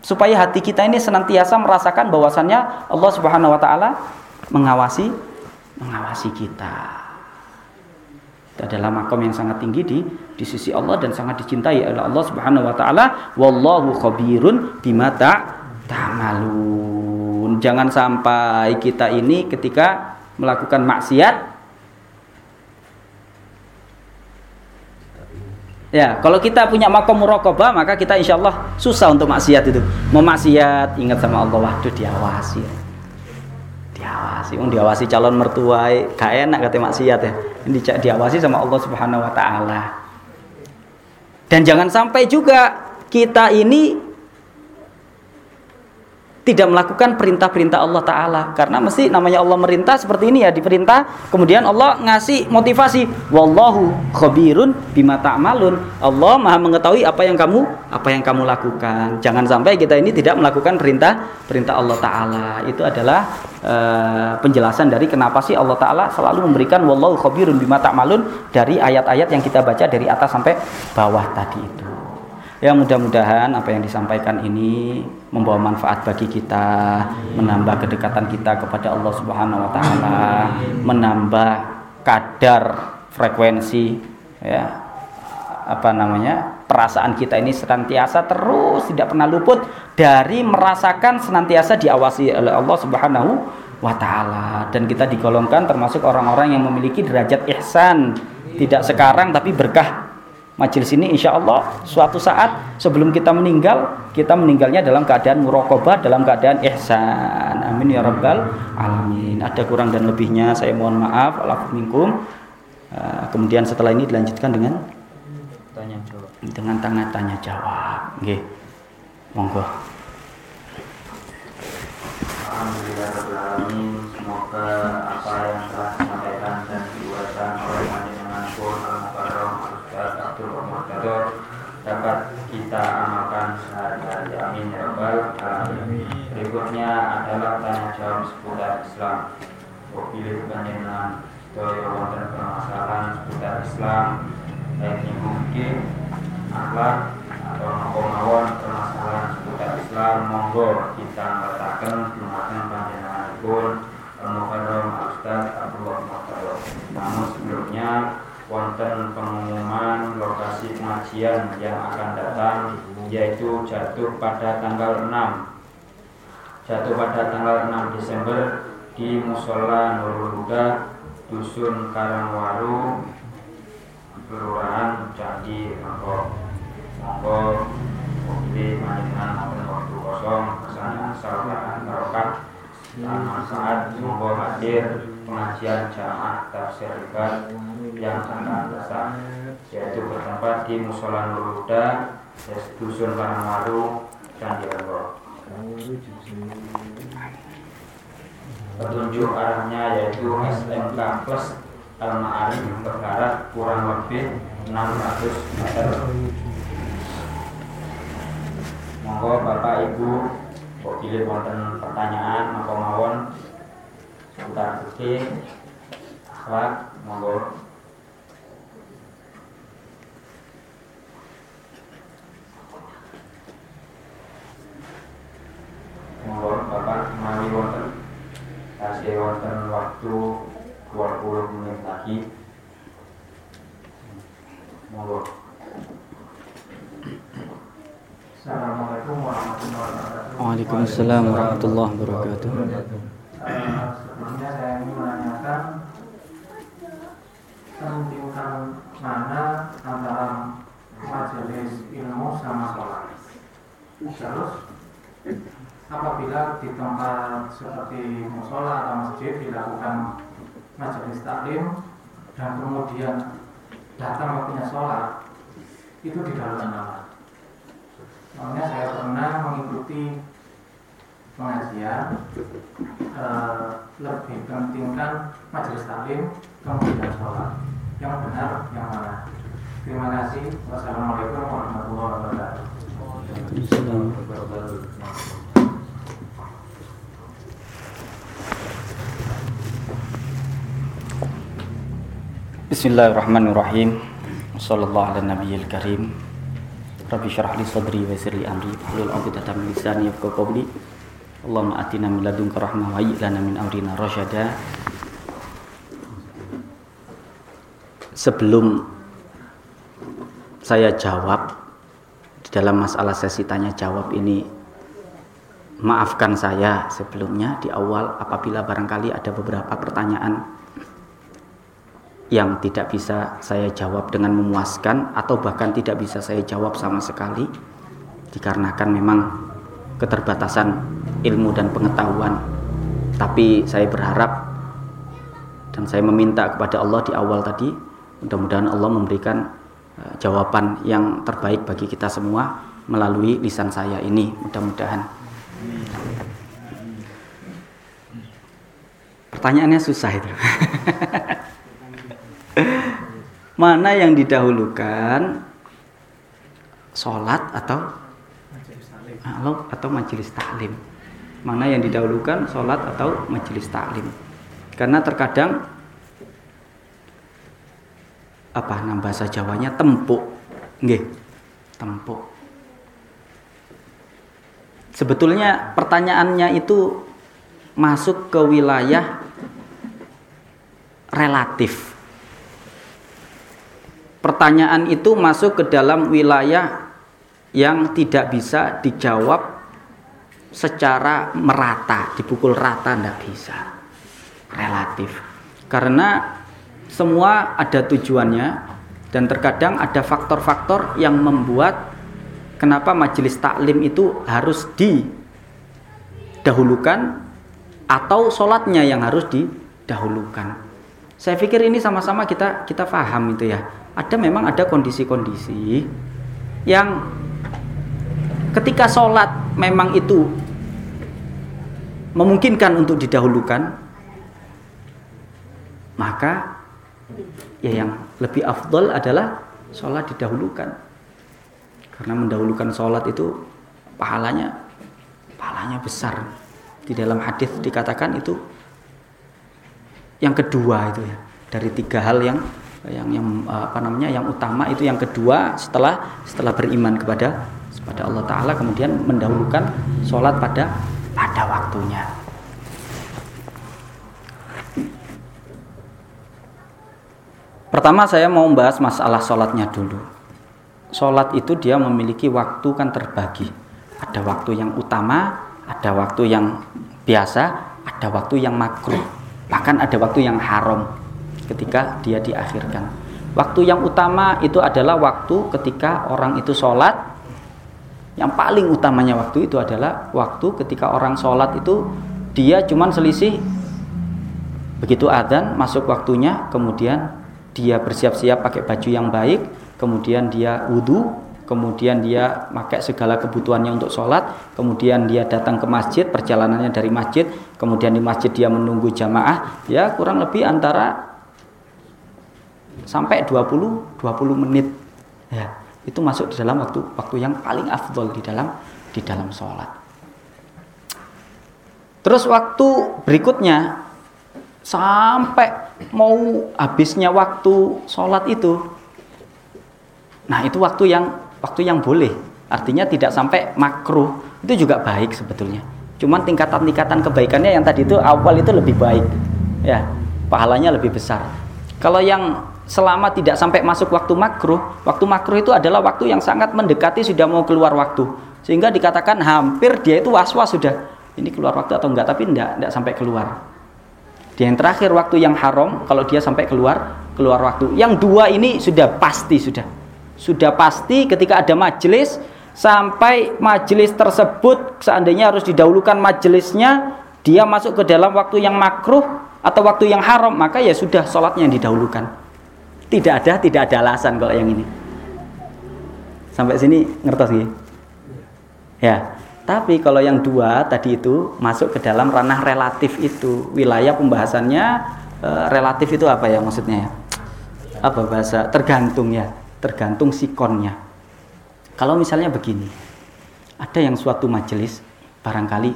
supaya hati kita ini senantiasa merasakan bahwasannya Allah Subhanahu wa taala mengawasi mengawasi kita. Itu adalah makom yang sangat tinggi di di sisi Allah dan sangat dicintai oleh Allah Subhanahu wa taala. Wallahu khabirun bima ta'malun. Jangan sampai kita ini ketika melakukan maksiat Ya, kalau kita punya makom murokobah, maka kita insya Allah susah untuk maksiat itu. Mau maksiat, ingat sama Allah, waduh diawasi. Diawasi, um, diawasi calon mertua, gak enak kata maksiat ya. Ini diawasi sama Allah Subhanahu Wa Taala. Dan jangan sampai juga kita ini tidak melakukan perintah-perintah Allah Ta'ala. Karena mesti namanya Allah merintah seperti ini ya diperintah kemudian Allah ngasih motivasi. Wallahu khabirun bima ta'malun. Allah maha mengetahui apa yang kamu apa yang kamu lakukan. Jangan sampai kita ini tidak melakukan perintah perintah Allah Ta'ala. Itu adalah uh, penjelasan dari kenapa sih Allah Ta'ala selalu memberikan wallahu khabirun bima ta'malun dari ayat-ayat yang kita baca dari atas sampai bawah tadi itu. Ya mudah-mudahan apa yang disampaikan ini membawa manfaat bagi kita, menambah kedekatan kita kepada Allah Subhanahu wa taala, menambah kadar frekuensi ya apa namanya? perasaan kita ini senantiasa terus tidak pernah luput dari merasakan senantiasa diawasi oleh Allah Subhanahu wa taala dan kita digolongkan termasuk orang-orang yang memiliki derajat ihsan tidak sekarang tapi berkah majelis ini insya Allah suatu saat sebelum kita meninggal kita meninggalnya dalam keadaan murokobah dalam keadaan ihsan. Amin ya rabbal alamin. Ada kurang dan lebihnya saya mohon maaf. Minkum. Uh, kemudian setelah ini dilanjutkan dengan tanya jawab. dengan tanya tanya jawab. Okay. monggo. Alhamdulillah semoga apa yang telah disampaikan oleh dapat kita amalkan sehari-hari. Amin ya rabbal alamin. Berikutnya adalah tanya jawab seputar Islam. Pilih panjenengan sedaya wonten permasalahan seputar Islam baik mungkin akhlak atau nopo mawon permasalahan seputar Islam monggo kita letakkan dumateng panjenenganipun Al-Mukarram Ustaz Abdullah Muhtar. Namun sebelumnya wonten pengumuman lokasi pengajian yang akan datang yaitu jatuh pada tanggal 6 jatuh pada tanggal 6 Desember di Musola Nurul Huda Dusun Karangwaru Kelurahan Candi Monggo Monggo Bukti maupun waktu kosong. Ke sana Salman Barokah. Dan saat Monggo hadir pengajian jamaah tafsir ribat yang akan datang yaitu bertempat di Musola Nuruda Dusun Karangwaru Candi Monggo petunjuk arahnya yaitu SMK Plus Al-Ma'arif berjarak kurang lebih 600 meter. Monggo Bapak Ibu kok pilih wonten pertanyaan monggo mawon. Seputar fikih akhlak monggo monggo Bapak menawi wonten kasih wonten waktu 20 menit lagi monggo Assalamualaikum warahmatullahi wabarakatuh. Waalaikumsalam warahmatullahi wabarakatuh. Sebelumnya saya ingin menanyakan pentingkan mana antara majelis ilmu sama sholat. Terus apabila di tempat seperti musola atau masjid dilakukan majelis taklim dan kemudian datang waktunya sholat itu didahulukan apa? Soalnya saya pernah mengikuti pengajian eh, lebih pentingkan majelis taklim kemudian sholat. Yang benar yang mana. Terima kasih. Wassalamualaikum warahmatullahi wabarakatuh Bismillahirrahmanirrahim. Sallallahu ala nabiyil karim. Rabbi syrah li sadri wa yassir li amri wahlul 'uqdatam min lisani yafqahu qawli. Allahumma atina min ladunka rahmah wa hayyi lana min amrina rasyada. Sebelum saya jawab di dalam masalah sesi tanya jawab ini maafkan saya sebelumnya di awal apabila barangkali ada beberapa pertanyaan yang tidak bisa saya jawab dengan memuaskan atau bahkan tidak bisa saya jawab sama sekali dikarenakan memang keterbatasan ilmu dan pengetahuan. Tapi saya berharap dan saya meminta kepada Allah di awal tadi mudah-mudahan Allah memberikan uh, jawaban yang terbaik bagi kita semua melalui lisan saya ini. Mudah-mudahan. Pertanyaannya susah itu mana yang didahulukan? Sholat atau atau majelis taklim? Mana yang didahulukan? Sholat atau majelis taklim? Karena terkadang apa nama bahasa Jawanya tempuk. Nggih tempuk. Sebetulnya pertanyaannya itu masuk ke wilayah relatif pertanyaan itu masuk ke dalam wilayah yang tidak bisa dijawab secara merata, dipukul rata tidak bisa. Relatif. Karena semua ada tujuannya dan terkadang ada faktor-faktor yang membuat kenapa majelis taklim itu harus didahulukan atau sholatnya yang harus didahulukan. Saya pikir ini sama-sama kita kita paham itu ya. Ada memang ada kondisi-kondisi yang ketika sholat memang itu memungkinkan untuk didahulukan maka ya yang lebih afdol adalah sholat didahulukan. Karena mendahulukan sholat itu pahalanya pahalanya besar. Di dalam hadis dikatakan itu yang kedua itu ya dari tiga hal yang yang yang apa namanya yang utama itu yang kedua setelah setelah beriman kepada kepada Allah Taala kemudian mendahulukan sholat pada pada waktunya. Pertama saya mau membahas masalah sholatnya dulu. Sholat itu dia memiliki waktu kan terbagi. Ada waktu yang utama, ada waktu yang biasa, ada waktu yang makruh. Bahkan ada waktu yang haram ketika dia diakhirkan. Waktu yang utama itu adalah waktu ketika orang itu sholat. Yang paling utamanya waktu itu adalah waktu ketika orang sholat itu dia cuman selisih begitu adzan masuk waktunya kemudian dia bersiap-siap pakai baju yang baik, kemudian dia wudhu, kemudian dia pakai segala kebutuhannya untuk sholat, kemudian dia datang ke masjid, perjalanannya dari masjid, kemudian di masjid dia menunggu jamaah, ya kurang lebih antara sampai 20 20 menit. Ya, itu masuk di dalam waktu waktu yang paling afdol di dalam di dalam sholat. Terus waktu berikutnya sampai mau habisnya waktu sholat itu nah itu waktu yang waktu yang boleh. Artinya tidak sampai makruh. Itu juga baik sebetulnya. Cuman tingkatan-tingkatan kebaikannya yang tadi itu awal itu lebih baik. Ya pahalanya lebih besar. Kalau yang selama tidak sampai masuk waktu makruh waktu makruh itu adalah waktu yang sangat mendekati sudah mau keluar waktu. Sehingga dikatakan hampir dia itu was-was sudah. Ini keluar waktu atau enggak? Tapi enggak enggak sampai keluar. Yang terakhir waktu yang haram kalau dia sampai keluar keluar waktu. Yang dua ini sudah pasti sudah. Sudah pasti ketika ada majelis sampai majelis tersebut seandainya harus didahulukan majelisnya dia masuk ke dalam waktu yang makruh atau waktu yang haram maka ya sudah sholatnya yang didahulukan. Tidak ada tidak ada alasan kalau yang ini. Sampai sini ngertos nih ya. Tapi kalau yang dua tadi itu masuk ke dalam ranah relatif itu wilayah pembahasannya e, relatif itu apa ya maksudnya? Ya? Apa bahasa? Tergantung ya, tergantung sikonnya. Kalau misalnya begini, ada yang suatu majelis barangkali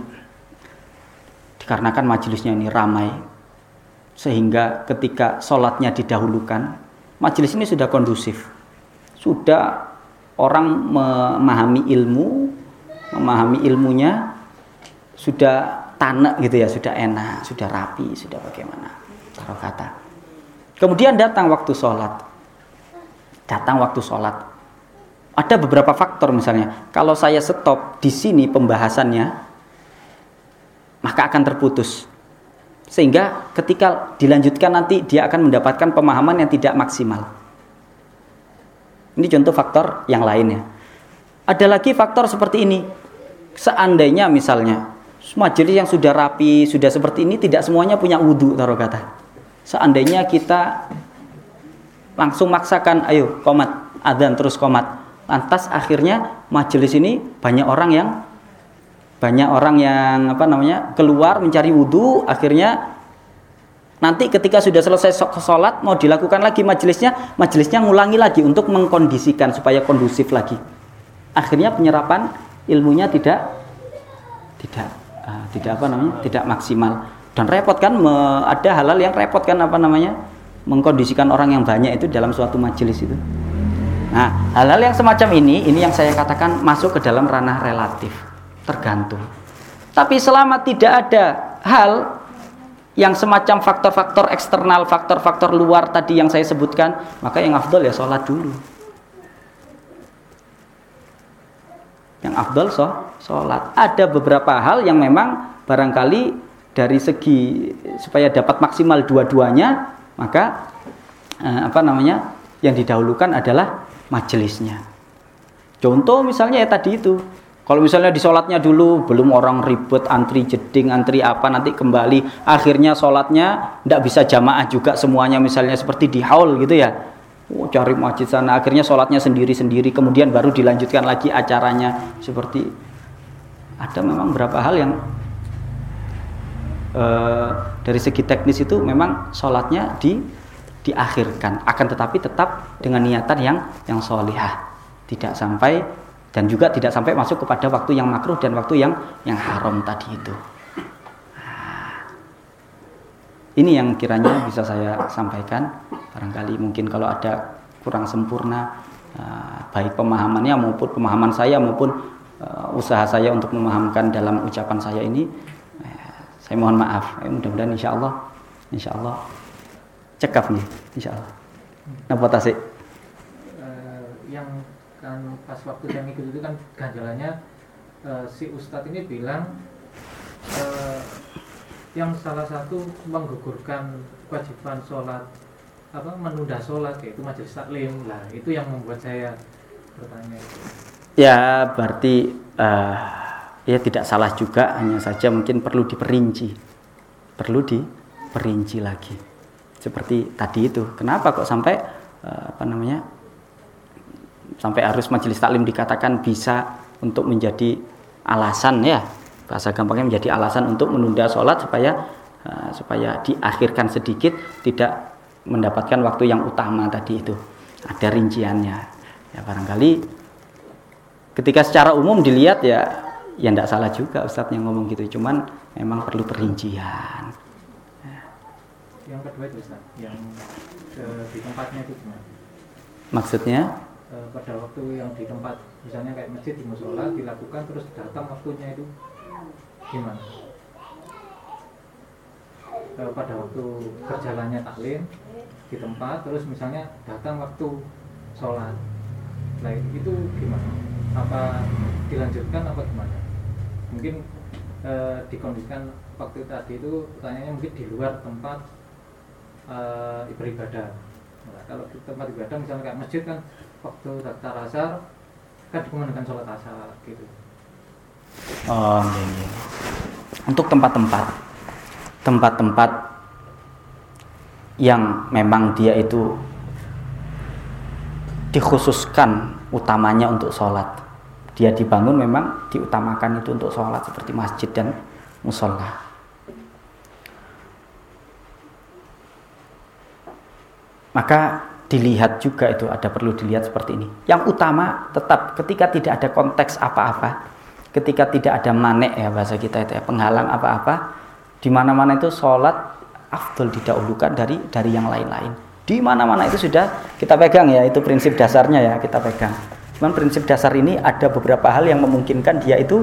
dikarenakan majelisnya ini ramai sehingga ketika sholatnya didahulukan majelis ini sudah kondusif sudah orang memahami ilmu memahami ilmunya sudah tanak gitu ya, sudah enak, sudah rapi, sudah bagaimana kalau kata. Kemudian datang waktu sholat, datang waktu sholat. Ada beberapa faktor misalnya, kalau saya stop di sini pembahasannya, maka akan terputus. Sehingga ketika dilanjutkan nanti dia akan mendapatkan pemahaman yang tidak maksimal. Ini contoh faktor yang lainnya. Ada lagi faktor seperti ini seandainya misalnya majelis yang sudah rapi, sudah seperti ini tidak semuanya punya wudhu taruh kata. Seandainya kita langsung maksakan ayo komat adzan terus komat. Lantas akhirnya majelis ini banyak orang yang banyak orang yang apa namanya keluar mencari wudhu akhirnya nanti ketika sudah selesai sholat mau dilakukan lagi majelisnya majelisnya ngulangi lagi untuk mengkondisikan supaya kondusif lagi. Akhirnya penyerapan ilmunya tidak tidak uh, tidak apa namanya tidak maksimal. Dan repot kan ada halal yang repot kan apa namanya mengkondisikan orang yang banyak itu dalam suatu majelis itu. Nah hal-hal yang semacam ini ini yang saya katakan masuk ke dalam ranah relatif tergantung. Tapi selama tidak ada hal yang semacam faktor-faktor eksternal faktor-faktor luar tadi yang saya sebutkan maka yang afdol ya sholat dulu. Yang afdal so, sholat. Ada beberapa hal yang memang barangkali dari segi supaya dapat maksimal dua-duanya, maka eh, apa namanya yang didahulukan adalah majelisnya. Contoh misalnya ya tadi itu, kalau misalnya di sholatnya dulu belum orang ribet antri jeding antri apa nanti kembali akhirnya sholatnya tidak bisa jamaah juga semuanya misalnya seperti di haul gitu ya. Oh, cari masjid sana akhirnya sholatnya sendiri-sendiri kemudian baru dilanjutkan lagi acaranya. Seperti ada memang beberapa hal yang uh, dari segi teknis itu memang sholatnya di diakhirkan akan tetapi tetap dengan niatan yang yang solihah tidak sampai dan juga tidak sampai masuk kepada waktu yang makruh dan waktu yang yang haram tadi itu. Nah, ini yang kiranya bisa saya sampaikan. Barangkali mungkin kalau ada kurang sempurna uh, baik pemahamannya maupun pemahaman saya maupun uh, usaha saya untuk memahamkan dalam ucapan saya ini saya mohon maaf. Eh, mudah-mudahan insya Allah insya Allah cekap nih insya Allah. Napa tasik? yang kan pas waktu saya ngikut itu kan ganjalannya uh, si ustadz ini bilang uh, yang salah satu menggugurkan kewajiban sholat apa menunda sholat yaitu majelis taklim lah itu yang membuat saya bertanya ya berarti uh, ya tidak salah juga hanya saja mungkin perlu diperinci. Perlu diperinci lagi. Seperti tadi itu. Kenapa kok sampai uh, apa namanya sampai harus majelis taklim dikatakan bisa untuk menjadi alasan ya? Bahasa gampangnya menjadi alasan untuk menunda sholat supaya uh, supaya diakhirkan sedikit tidak mendapatkan waktu yang utama tadi itu. Ada rinciannya. Ya barangkali ketika secara umum dilihat ya ya tidak salah juga Ustadz yang ngomong gitu cuman memang perlu perincian ya. yang kedua itu Ustadz yang di tempatnya itu gimana maksudnya Eh, pada waktu yang di tempat misalnya kayak masjid di musola dilakukan terus datang waktunya itu gimana? E, pada waktu berjalannya taklim di tempat terus misalnya datang waktu sholat nah itu gimana? apa dilanjutkan apa gimana? Mungkin e, dikondisikan waktu tadi itu pertanyaannya mungkin di luar tempat e, beribadah. Nah, kalau di tempat ibadah misalnya kayak masjid kan waktu daftar asar kan dikumandangkan sholat asar gitu. Oh iya, iya. untuk tempat-tempat tempat-tempat yang memang dia itu dikhususkan utamanya untuk sholat dia dibangun memang diutamakan itu untuk sholat seperti masjid dan musola maka dilihat juga itu ada perlu dilihat seperti ini. Yang utama tetap ketika tidak ada konteks apa-apa, ketika tidak ada manek ya bahasa kita itu ya, penghalang apa-apa, di mana-mana itu sholat afdol didahulukan dari dari yang lain-lain. Di mana-mana itu sudah kita pegang ya, itu prinsip dasarnya ya kita pegang. Cuman prinsip dasar ini ada beberapa hal yang memungkinkan dia itu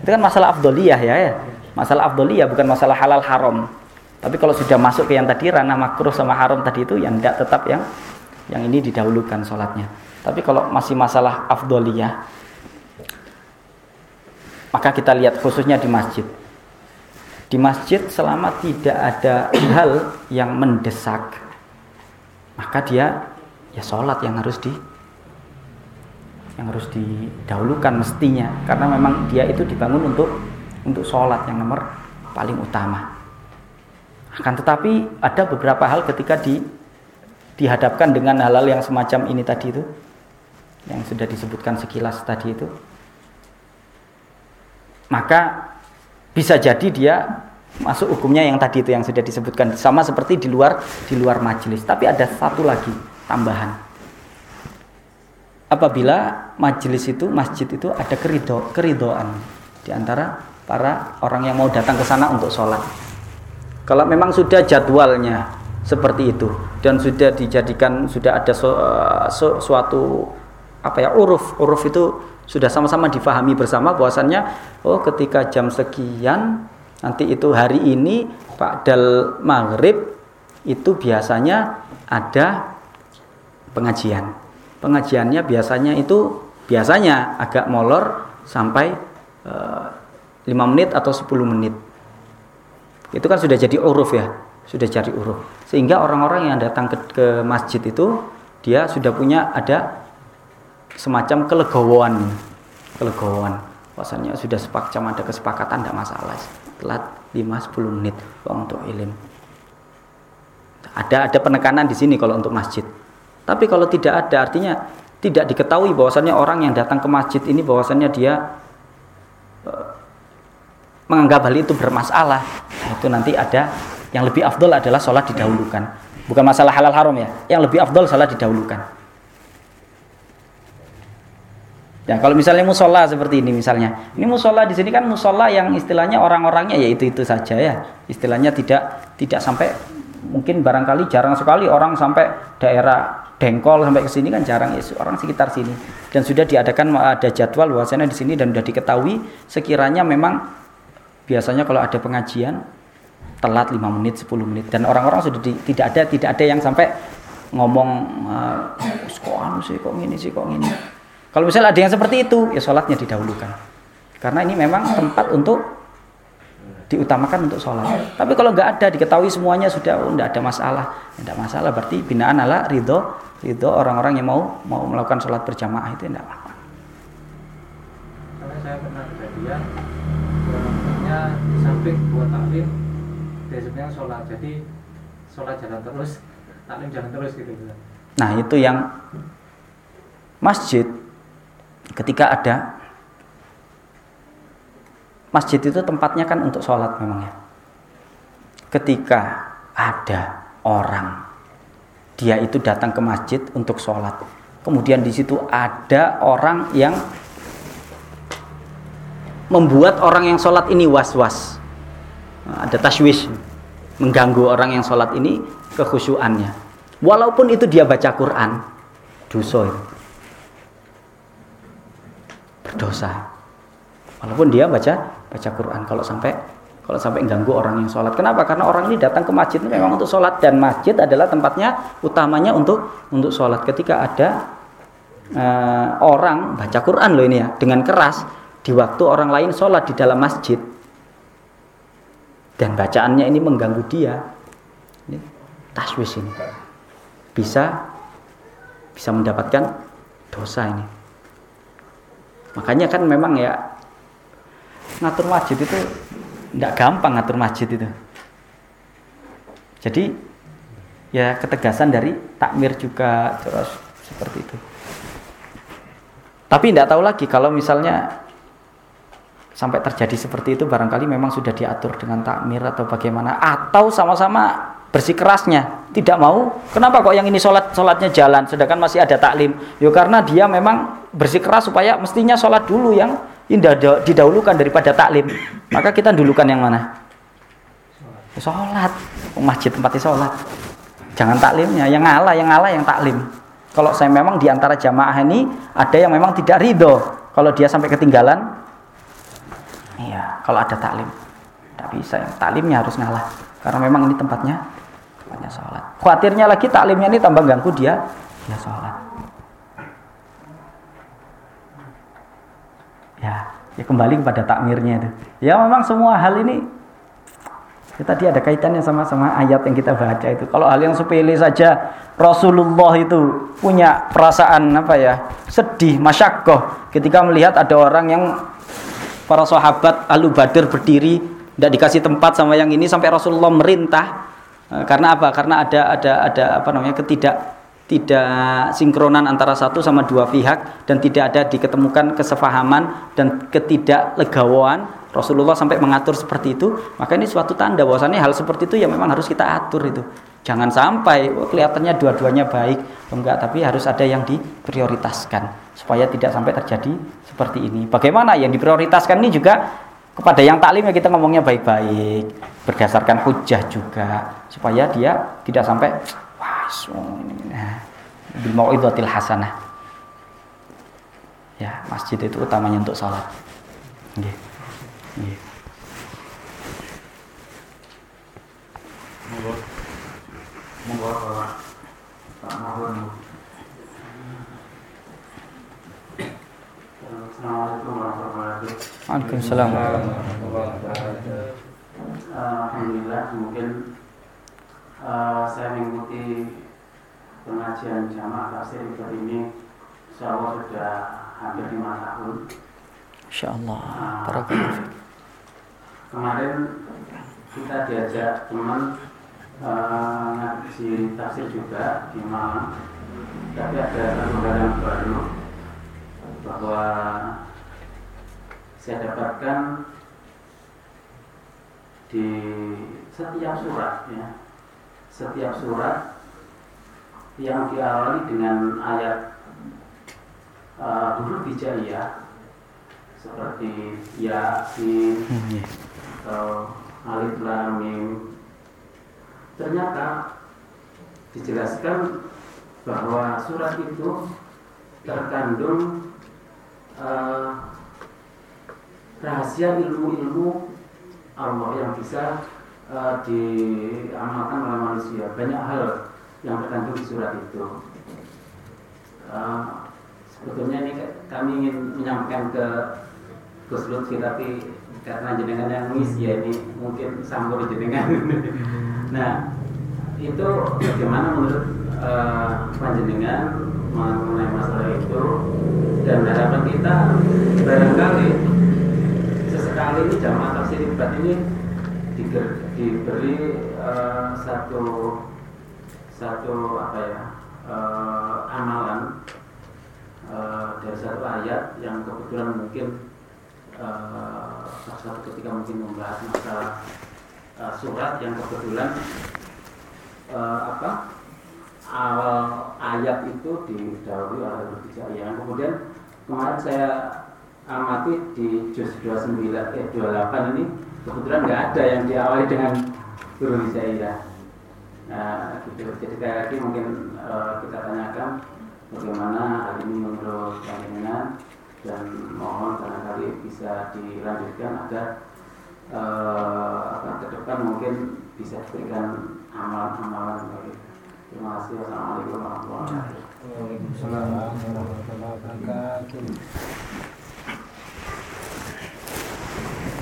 itu kan masalah afdoliyah ya, ya. Masalah afdoliyah bukan masalah halal haram. Tapi kalau sudah masuk ke yang tadi ranah makruh sama haram tadi itu yang tidak tetap yang yang ini didahulukan sholatnya. Tapi kalau masih masalah afdoliyah, maka kita lihat khususnya di masjid. Di masjid selama tidak ada hal yang mendesak, maka dia ya sholat yang harus di yang harus didahulukan mestinya. Karena memang dia itu dibangun untuk untuk sholat yang nomor paling utama. Akan tetapi ada beberapa hal ketika di dihadapkan dengan halal yang semacam ini tadi itu yang sudah disebutkan sekilas tadi itu. Maka bisa jadi dia masuk hukumnya yang tadi itu yang sudah disebutkan. Sama seperti di luar di luar majelis. Tapi ada satu lagi tambahan apabila majelis itu masjid itu ada kerido keridoan di antara para orang yang mau datang ke sana untuk sholat. Kalau memang sudah jadwalnya seperti itu dan sudah dijadikan sudah ada su, su, suatu apa ya uruf uruf itu sudah sama-sama difahami bersama bahwasannya oh ketika jam sekian nanti itu hari ini Pak Dal Maghrib itu biasanya ada pengajian pengajiannya biasanya itu biasanya agak molor sampai eh, 5 menit atau 10 menit. Itu kan sudah jadi uruf ya sudah jadi uruf. Sehingga orang-orang yang datang ke, ke masjid itu dia sudah punya ada semacam kelegowoan kelegowoan. Bahwasanya sudah sepak jam ada kesepakatan tidak masalah. Telat 5-10 menit untuk ilim. Ada ada penekanan di sini kalau untuk masjid tapi kalau tidak ada artinya tidak diketahui bahwasannya orang yang datang ke masjid ini bahwasannya dia uh, menganggap hal itu bermasalah nah, itu nanti ada yang lebih afdol adalah sholat didahulukan. Bukan masalah halal haram ya. Yang lebih afdol sholat didahulukan. Ya, kalau misalnya musola seperti ini misalnya, ini musola di sini kan musola yang istilahnya orang-orangnya ya itu itu saja ya, istilahnya tidak tidak sampai mungkin barangkali jarang sekali orang sampai daerah Dengkol sampai ke sini kan jarang ya orang sekitar sini. Dan sudah diadakan ada jadwal bahwasanya di sini dan sudah diketahui sekiranya memang biasanya kalau ada pengajian telat 5 menit 10 menit. Dan orang-orang sudah di, tidak ada tidak ada yang sampai ngomong kok anu sih kok gini sih kok gini kalau misalnya ada yang seperti itu ya sholatnya didahulukan. Karena ini memang tempat untuk diutamakan untuk sholat. Tapi kalau nggak ada diketahui semuanya sudah oh, nggak ada masalah, tidak masalah berarti binaan ala ridho ridho orang-orang yang mau mau melakukan sholat berjamaah itu tidak apa-apa. Karena saya pernah kejadian orangnya di samping buat taklim biasanya sholat jadi sholat jalan terus taklim jalan terus gitu. Nah itu yang masjid ketika ada masjid itu tempatnya kan untuk sholat memang ya. Ketika ada orang dia itu datang ke masjid untuk sholat, kemudian di situ ada orang yang membuat orang yang sholat ini was-was, ada tashwish, mengganggu orang yang sholat ini kekhusyuannya. Walaupun itu dia baca Quran, dosa berdosa walaupun dia baca baca Quran kalau sampai kalau sampai ganggu orang yang sholat. Kenapa? Karena orang ini datang ke masjid memang untuk sholat dan masjid adalah tempatnya utamanya untuk untuk sholat. Ketika ada uh, orang baca Quran loh ini ya dengan keras di waktu orang lain sholat di dalam masjid dan bacaannya ini mengganggu dia, ini taswis ini bisa bisa mendapatkan dosa ini. Makanya kan memang ya ngatur masjid itu tidak gampang ngatur masjid itu. Jadi ya ketegasan dari takmir juga terus seperti itu. Tapi tidak tahu lagi kalau misalnya sampai terjadi seperti itu barangkali memang sudah diatur dengan takmir atau bagaimana atau sama-sama bersikeras,nya tidak mau kenapa kok yang ini sholat sholatnya jalan sedangkan masih ada taklim yo karena dia memang bersikeras supaya mestinya sholat dulu yang indah didahulukan daripada taklim. Maka kita dulukan yang mana? Sholat. Masjid tempatnya sholat. Jangan taklimnya yang ngalah yang ngalah yang taklim. Kalau saya memang di antara jamaah ini ada yang memang tidak ridho. Kalau dia sampai ketinggalan iya kalau ada taklim. Tidak bisa yang taklimnya harus ngalah. Karena memang ini tempatnya tempatnya sholat. Khawatirnya lagi taklimnya ini tambah ganggu dia, dia sholat. Ya, ya kembali kepada takmirnya itu. Ya memang semua hal ini ya, tadi ada kaitannya sama sama ayat yang kita baca itu. Kalau hal yang sepele saja Rasulullah itu punya perasaan apa ya sedih, masyakoh ketika melihat ada orang yang para sahabat Alu Badr berdiri tidak dikasih tempat sama yang ini sampai Rasulullah merintah Eh, karena apa? Karena ada ada ada apa namanya ketidak tidak sinkronan antara satu sama dua pihak dan tidak ada diketemukan kesepahaman dan ketidaklegawaan Rasulullah sampai mengatur seperti itu maka ini suatu tanda bahwasannya hal seperti itu ya memang harus kita atur itu. Jangan sampai oh, kelihatannya dua-duanya baik enggak tapi harus ada yang diprioritaskan supaya tidak sampai terjadi seperti ini. Bagaimana yang diprioritaskan ini juga kepada yang taklim ya kita ngomongnya baik-baik berdasarkan hujah juga supaya dia tidak sampai bil mau'izatil hasanah. Ya masjid itu utamanya untuk salat. Nggih. Nggih. Monggo. Monggo Pak. Mahun Assalamualaikum warahmatullahi wabarakatuh. Waalaikumsalam Alhamdulillah mungkin uh, saya mengikuti pengajian jamaah tafsir ini. Insya Allah sudah hampir lima tahun. Insya Allah uh, Kemarin kita diajak teman uh, ngaji tafsir juga di Malang. Tapi ada satu hal yang baru bahwa saya dapatkan di setiap surat ya setiap surat yang diawali dengan ayat uh, hijaiyah seperti Yasin Hmm, iya. atau Alif Lam Mim ternyata dijelaskan bahwa surat itu terkandung eh, rahasia ilmu-ilmu Allah yang bisa eh, diamalkan oleh manusia. Banyak hal yang terkandung di surat itu. Eh, sebetulnya ini kami ingin menyampaikan ke Gus Lutfi tapi karena jenengan yang ngisi ya ini mungkin sambur jenengan. Nah itu bagaimana menurut uh, panjenengan mengenai masalah itu dan harapan kita barangkali sesekali ini jamaah tafsir ini diberi uh, satu satu apa ya uh, amalan uh, dari satu ayat yang kebetulan mungkin uh, suatu ketika mungkin membahas masalah uh, surat yang kebetulan uh, apa awal ayat itu didahului oleh berbicara yang kemudian kemarin saya amati di juz 29 eh 28 ini kebetulan nggak ada yang diawali dengan huruf hijaiyah nah gitu. Jadi sekali lagi mungkin uh, kita tanyakan bagaimana hal ini menurut panjenengan dan mohon barangkali bisa dilanjutkan agar uh, apa ke depan mungkin bisa diberikan amalan-amalan bagi terima kasih. Wassalamualaikum warahmatullahi wabarakatuh. Warahmatullahi wabarakatuh.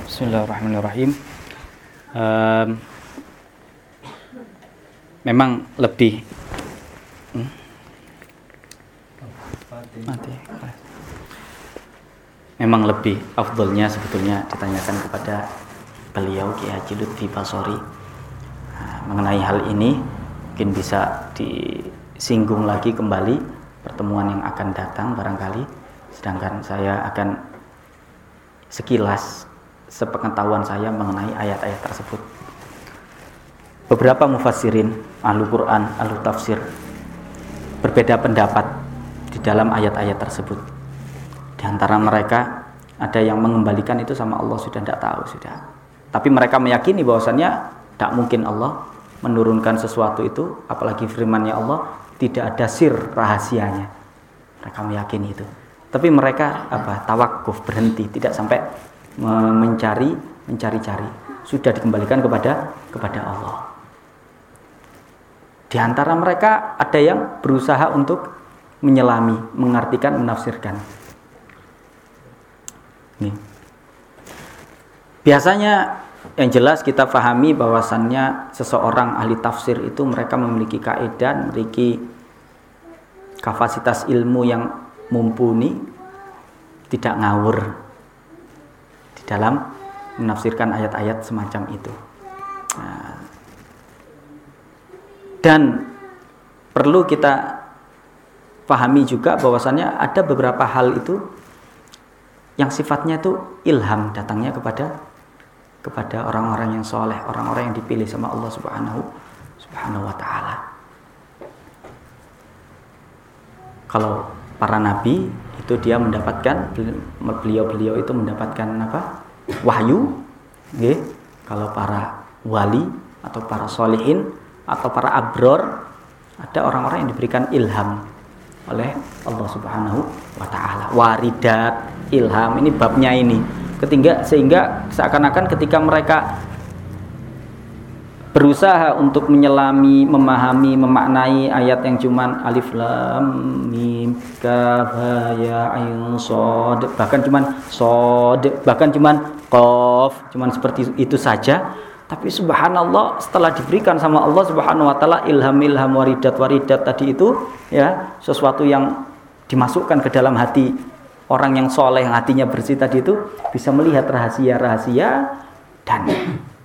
Bismillahirrahmanirrahim. Em, memang lebih hmm, mati. Memang lebih afdolnya sebetulnya ditanyakan kepada beliau Ki Haji Lutfi Basori Nah, mengenai hal ini mungkin bisa disinggung lagi kembali pertemuan yang akan datang barangkali sedangkan saya akan sekilas sepengetahuan saya mengenai ayat-ayat tersebut. Beberapa mufassirin ahlu Quran, ahlu tafsir berbeda pendapat di dalam ayat-ayat tersebut. Di antara mereka ada yang mengembalikan itu sama Allah sudah tidak tahu sudah. Tapi mereka meyakini bahwasannya tak mungkin Allah menurunkan sesuatu itu, apalagi firmannya Allah tidak ada sir rahasianya. Mereka meyakini itu. Tapi mereka apa? Tawakuf berhenti, tidak sampai mencari mencari-cari. Sudah dikembalikan kepada kepada Allah. Di antara mereka ada yang berusaha untuk menyelami, mengartikan, menafsirkan. Nih. Biasanya yang jelas kita pahami bahwasannya seseorang ahli tafsir itu mereka memiliki kaidah, memiliki kapasitas ilmu yang mumpuni, tidak ngawur dalam menafsirkan ayat-ayat semacam itu. Nah, dan perlu kita pahami juga bahwasannya ada beberapa hal itu yang sifatnya itu ilham datangnya kepada kepada orang-orang yang soleh, orang-orang yang dipilih sama Allah Subhanahu Subhanahu Wa Taala. Kalau para nabi itu dia mendapatkan beliau-beliau itu mendapatkan apa? Wahyu, nggih. Kalau para wali atau para solihin atau para abror ada orang-orang yang diberikan ilham oleh Allah Subhanahu wa taala. Waridat, ilham ini babnya ini. Ketika sehingga seakan-akan ketika mereka berusaha untuk menyelami, memahami, memaknai ayat yang cuman alif lam mim kaf ya ain shad bahkan cuman shad bahkan cuman qaf cuman seperti itu saja. Tapi subhanallah setelah diberikan sama Allah Subhanahu wa taala ilham-ilham waridat waridat tadi itu ya sesuatu yang dimasukkan ke dalam hati orang yang soleh yang hatinya bersih tadi itu bisa melihat rahasia-rahasia dan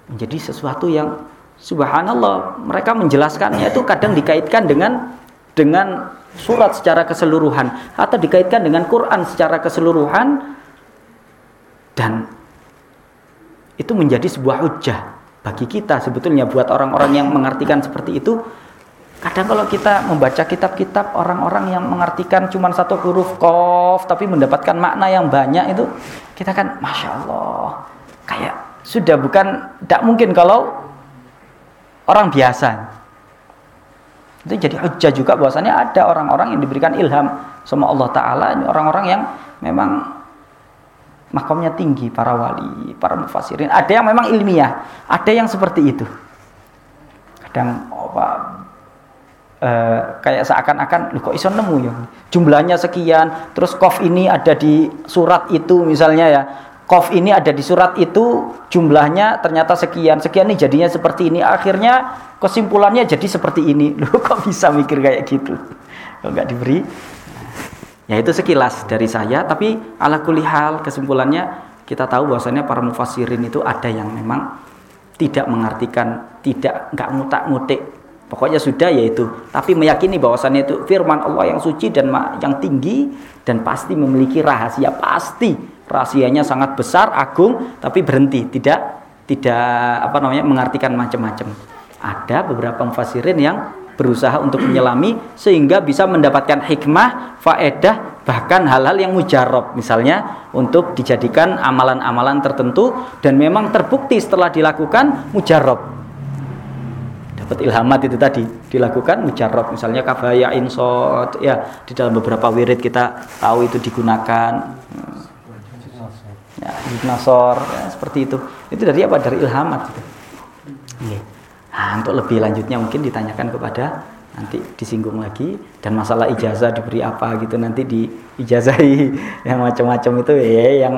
menjadi sesuatu yang subhanallah mereka menjelaskannya itu kadang dikaitkan dengan dengan surat secara keseluruhan atau dikaitkan dengan Quran secara keseluruhan dan itu menjadi sebuah hujah bagi kita sebetulnya buat orang-orang yang mengartikan seperti itu. Kadang kalau kita membaca kitab-kitab orang-orang yang mengartikan cuma satu huruf kof tapi mendapatkan makna yang banyak itu kita kan masya Allah. Kayak sudah bukan tidak mungkin kalau orang biasa. Itu jadi hujah juga bahwasanya ada orang-orang yang diberikan ilham sama Allah Taala. Orang-orang yang memang makamnya tinggi para wali para mufasirin ada yang memang ilmiah ada yang seperti itu. Kadang apa uh, kayak seakan-akan lu kok iso nemu ya? Jumlahnya sekian terus kof ini ada di surat itu misalnya ya kof ini ada di surat itu jumlahnya ternyata sekian sekian nih jadinya seperti ini akhirnya kesimpulannya jadi seperti ini lu kok bisa mikir kayak gitu kalau nggak diberi ya itu sekilas dari saya tapi ala kulihal kesimpulannya kita tahu bahwasanya para mufassirin itu ada yang memang tidak mengartikan tidak nggak mutak-mutik Pokoknya sudah yaitu. Tapi meyakini bahwasannya itu firman Allah yang suci dan yang tinggi dan pasti memiliki rahasia pasti. Rahasianya sangat besar, agung, tapi berhenti, tidak tidak apa namanya mengartikan macam-macam. Ada beberapa mufassirin yang berusaha untuk menyelami sehingga bisa mendapatkan hikmah, faedah, bahkan hal-hal yang mujarab. Misalnya untuk dijadikan amalan-amalan tertentu dan memang terbukti setelah dilakukan mujarab. Dapat ilhamat itu tadi dilakukan mujarab. Misalnya kafaya insot ya di dalam beberapa wirid kita tahu itu digunakan ya hipnosor ya, seperti itu. Itu dari apa? Dari ilhamat gitu. Nah, untuk lebih lanjutnya mungkin ditanyakan kepada nanti disinggung lagi dan masalah ijazah diberi apa gitu nanti di ijazahi yang macam-macam itu ya yang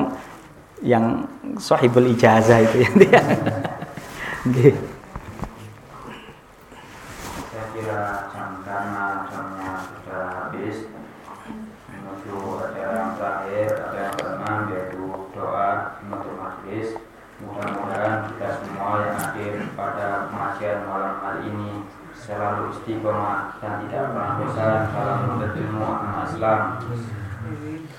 yang sahibul ijazah itu. Ya. Selalu istiqomah dan tidak pernah bosan dalam menuntut ilmu agama Islam.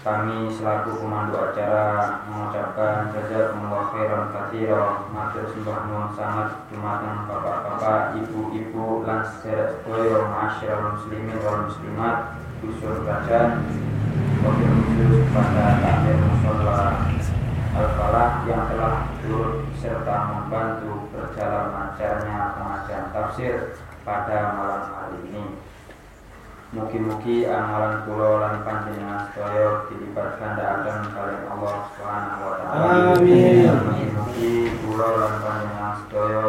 Kami selaku komando acara mengucapkan jazakumullah khairan katsira. Matur sembah nuwun sangat dumateng bapak-bapak, ibu-ibu lan sedherek masyarakat muslimin wal muslimat. Usul kajian wabil khusus kepada takmir musola al-falah yang telah turut serta membantu berjalan lancarnya pengajian tafsir pada malam hari ini. Mugi-mugi amalan kula lan panjenengan sedaya dilipat gandakaken kalian Allah Subhanahu wa taala. Amin. Mugi-mugi kula lan panjenengan sedaya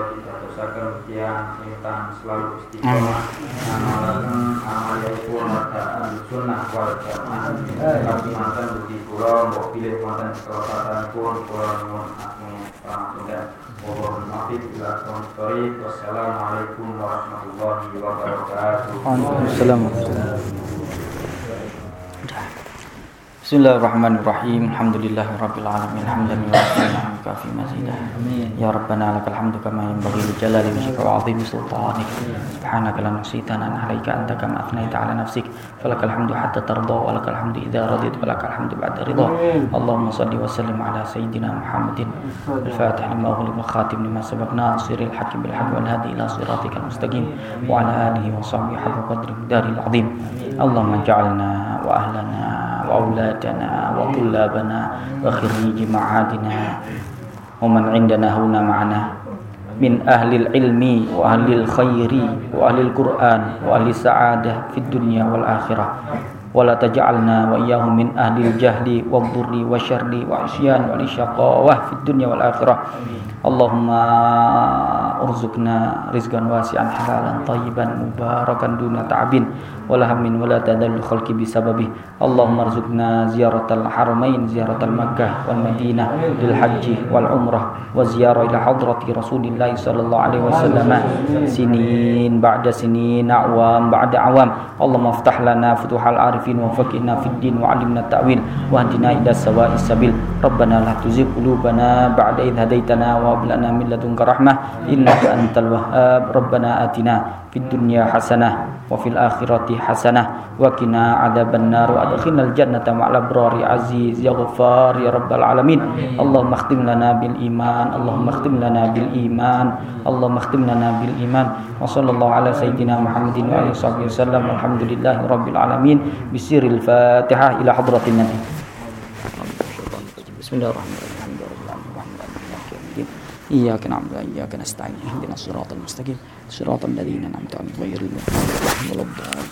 ingkang selalu istiqomah ngamalaken amalipun wadaan sunnah wal jamaah. Kami mantan budi kula mbok pilih kelopatan pun kula nuwun agung pangapunten. Wassalamualaikum warahmatullahi wabarakatuh. Waalaikumsalam. بسم الله الرحمن الرحيم الحمد لله رب العالمين الحمد لله نعمك في مزيدا يا ربنا لك الحمد كما ينبغي لجلال وجهك وعظيم سلطانك سبحانك لا نحصي ثناء عليك انت كما اثنيت على نفسك فلك الحمد حتى ترضى ولك الحمد اذا رضيت ولك الحمد بعد رضا اللهم صل وسلم على سيدنا محمد الفاتح لما اغلق والخاتم لما سبق ناصر الحق بالحق والهادي إلى صراطك المستقيم وعلى اله وصحبه حق قدر الدار العظيم اللهم اجعلنا واهلنا وأولادنا وطلابنا وخريج معادنا ومن عندنا هنا معنا من أهل العلم وأهل الخير وأهل القرآن وأهل السعادة في الدنيا والآخرة. wala taj'alna wa iyyahum min ahli jahli wa dhurri wasyarri wa isyan wa syaqawah fid dunya wal akhirah. Allahumma urzuqna rizqan wasi'an halalan tayyiban mubarakan duna ta'abin wala hammin wala tadallu khalqi bisababi Allahumma arzuqna ziyaratal haramain ziyaratal makkah wal madinah lil haji wal umrah wa ziyarah ila hadrati rasulillah sallallahu alaihi wasallam. Sinin ba'da sinin awam ba'da awam. Allahumma aftah lana futuhal arif العارفين وفقهنا في الدين وعلمنا التأويل واهدنا إلى سواء السبيل. ربنا لا تزغ قلوبنا بعد إذ هديتنا وهب لنا من لدنك رحمة إنك أنت الوهاب. ربنا آتنا fid dunya hasanah wa fil akhirati hasanah wa qina adzabannar wa adkhilnal jannata ma'al abrari aziz ya ghaffar ya rabbal alamin Allahumma khtim lana bil iman Allahumma khtim lana bil iman Allahumma khtim lana bil iman wa sallallahu ala sayyidina Muhammadin wa alihi wasallam alhamdulillahi rabbil alamin bisiril fatihah ila hadratin nabi Bismillahirrahmanirrahim إياك نعبد وإياك نستعين اهدنا الصراط المستقيم صراط الذين أنعمت عليهم غير المغضوب ولا الضالين.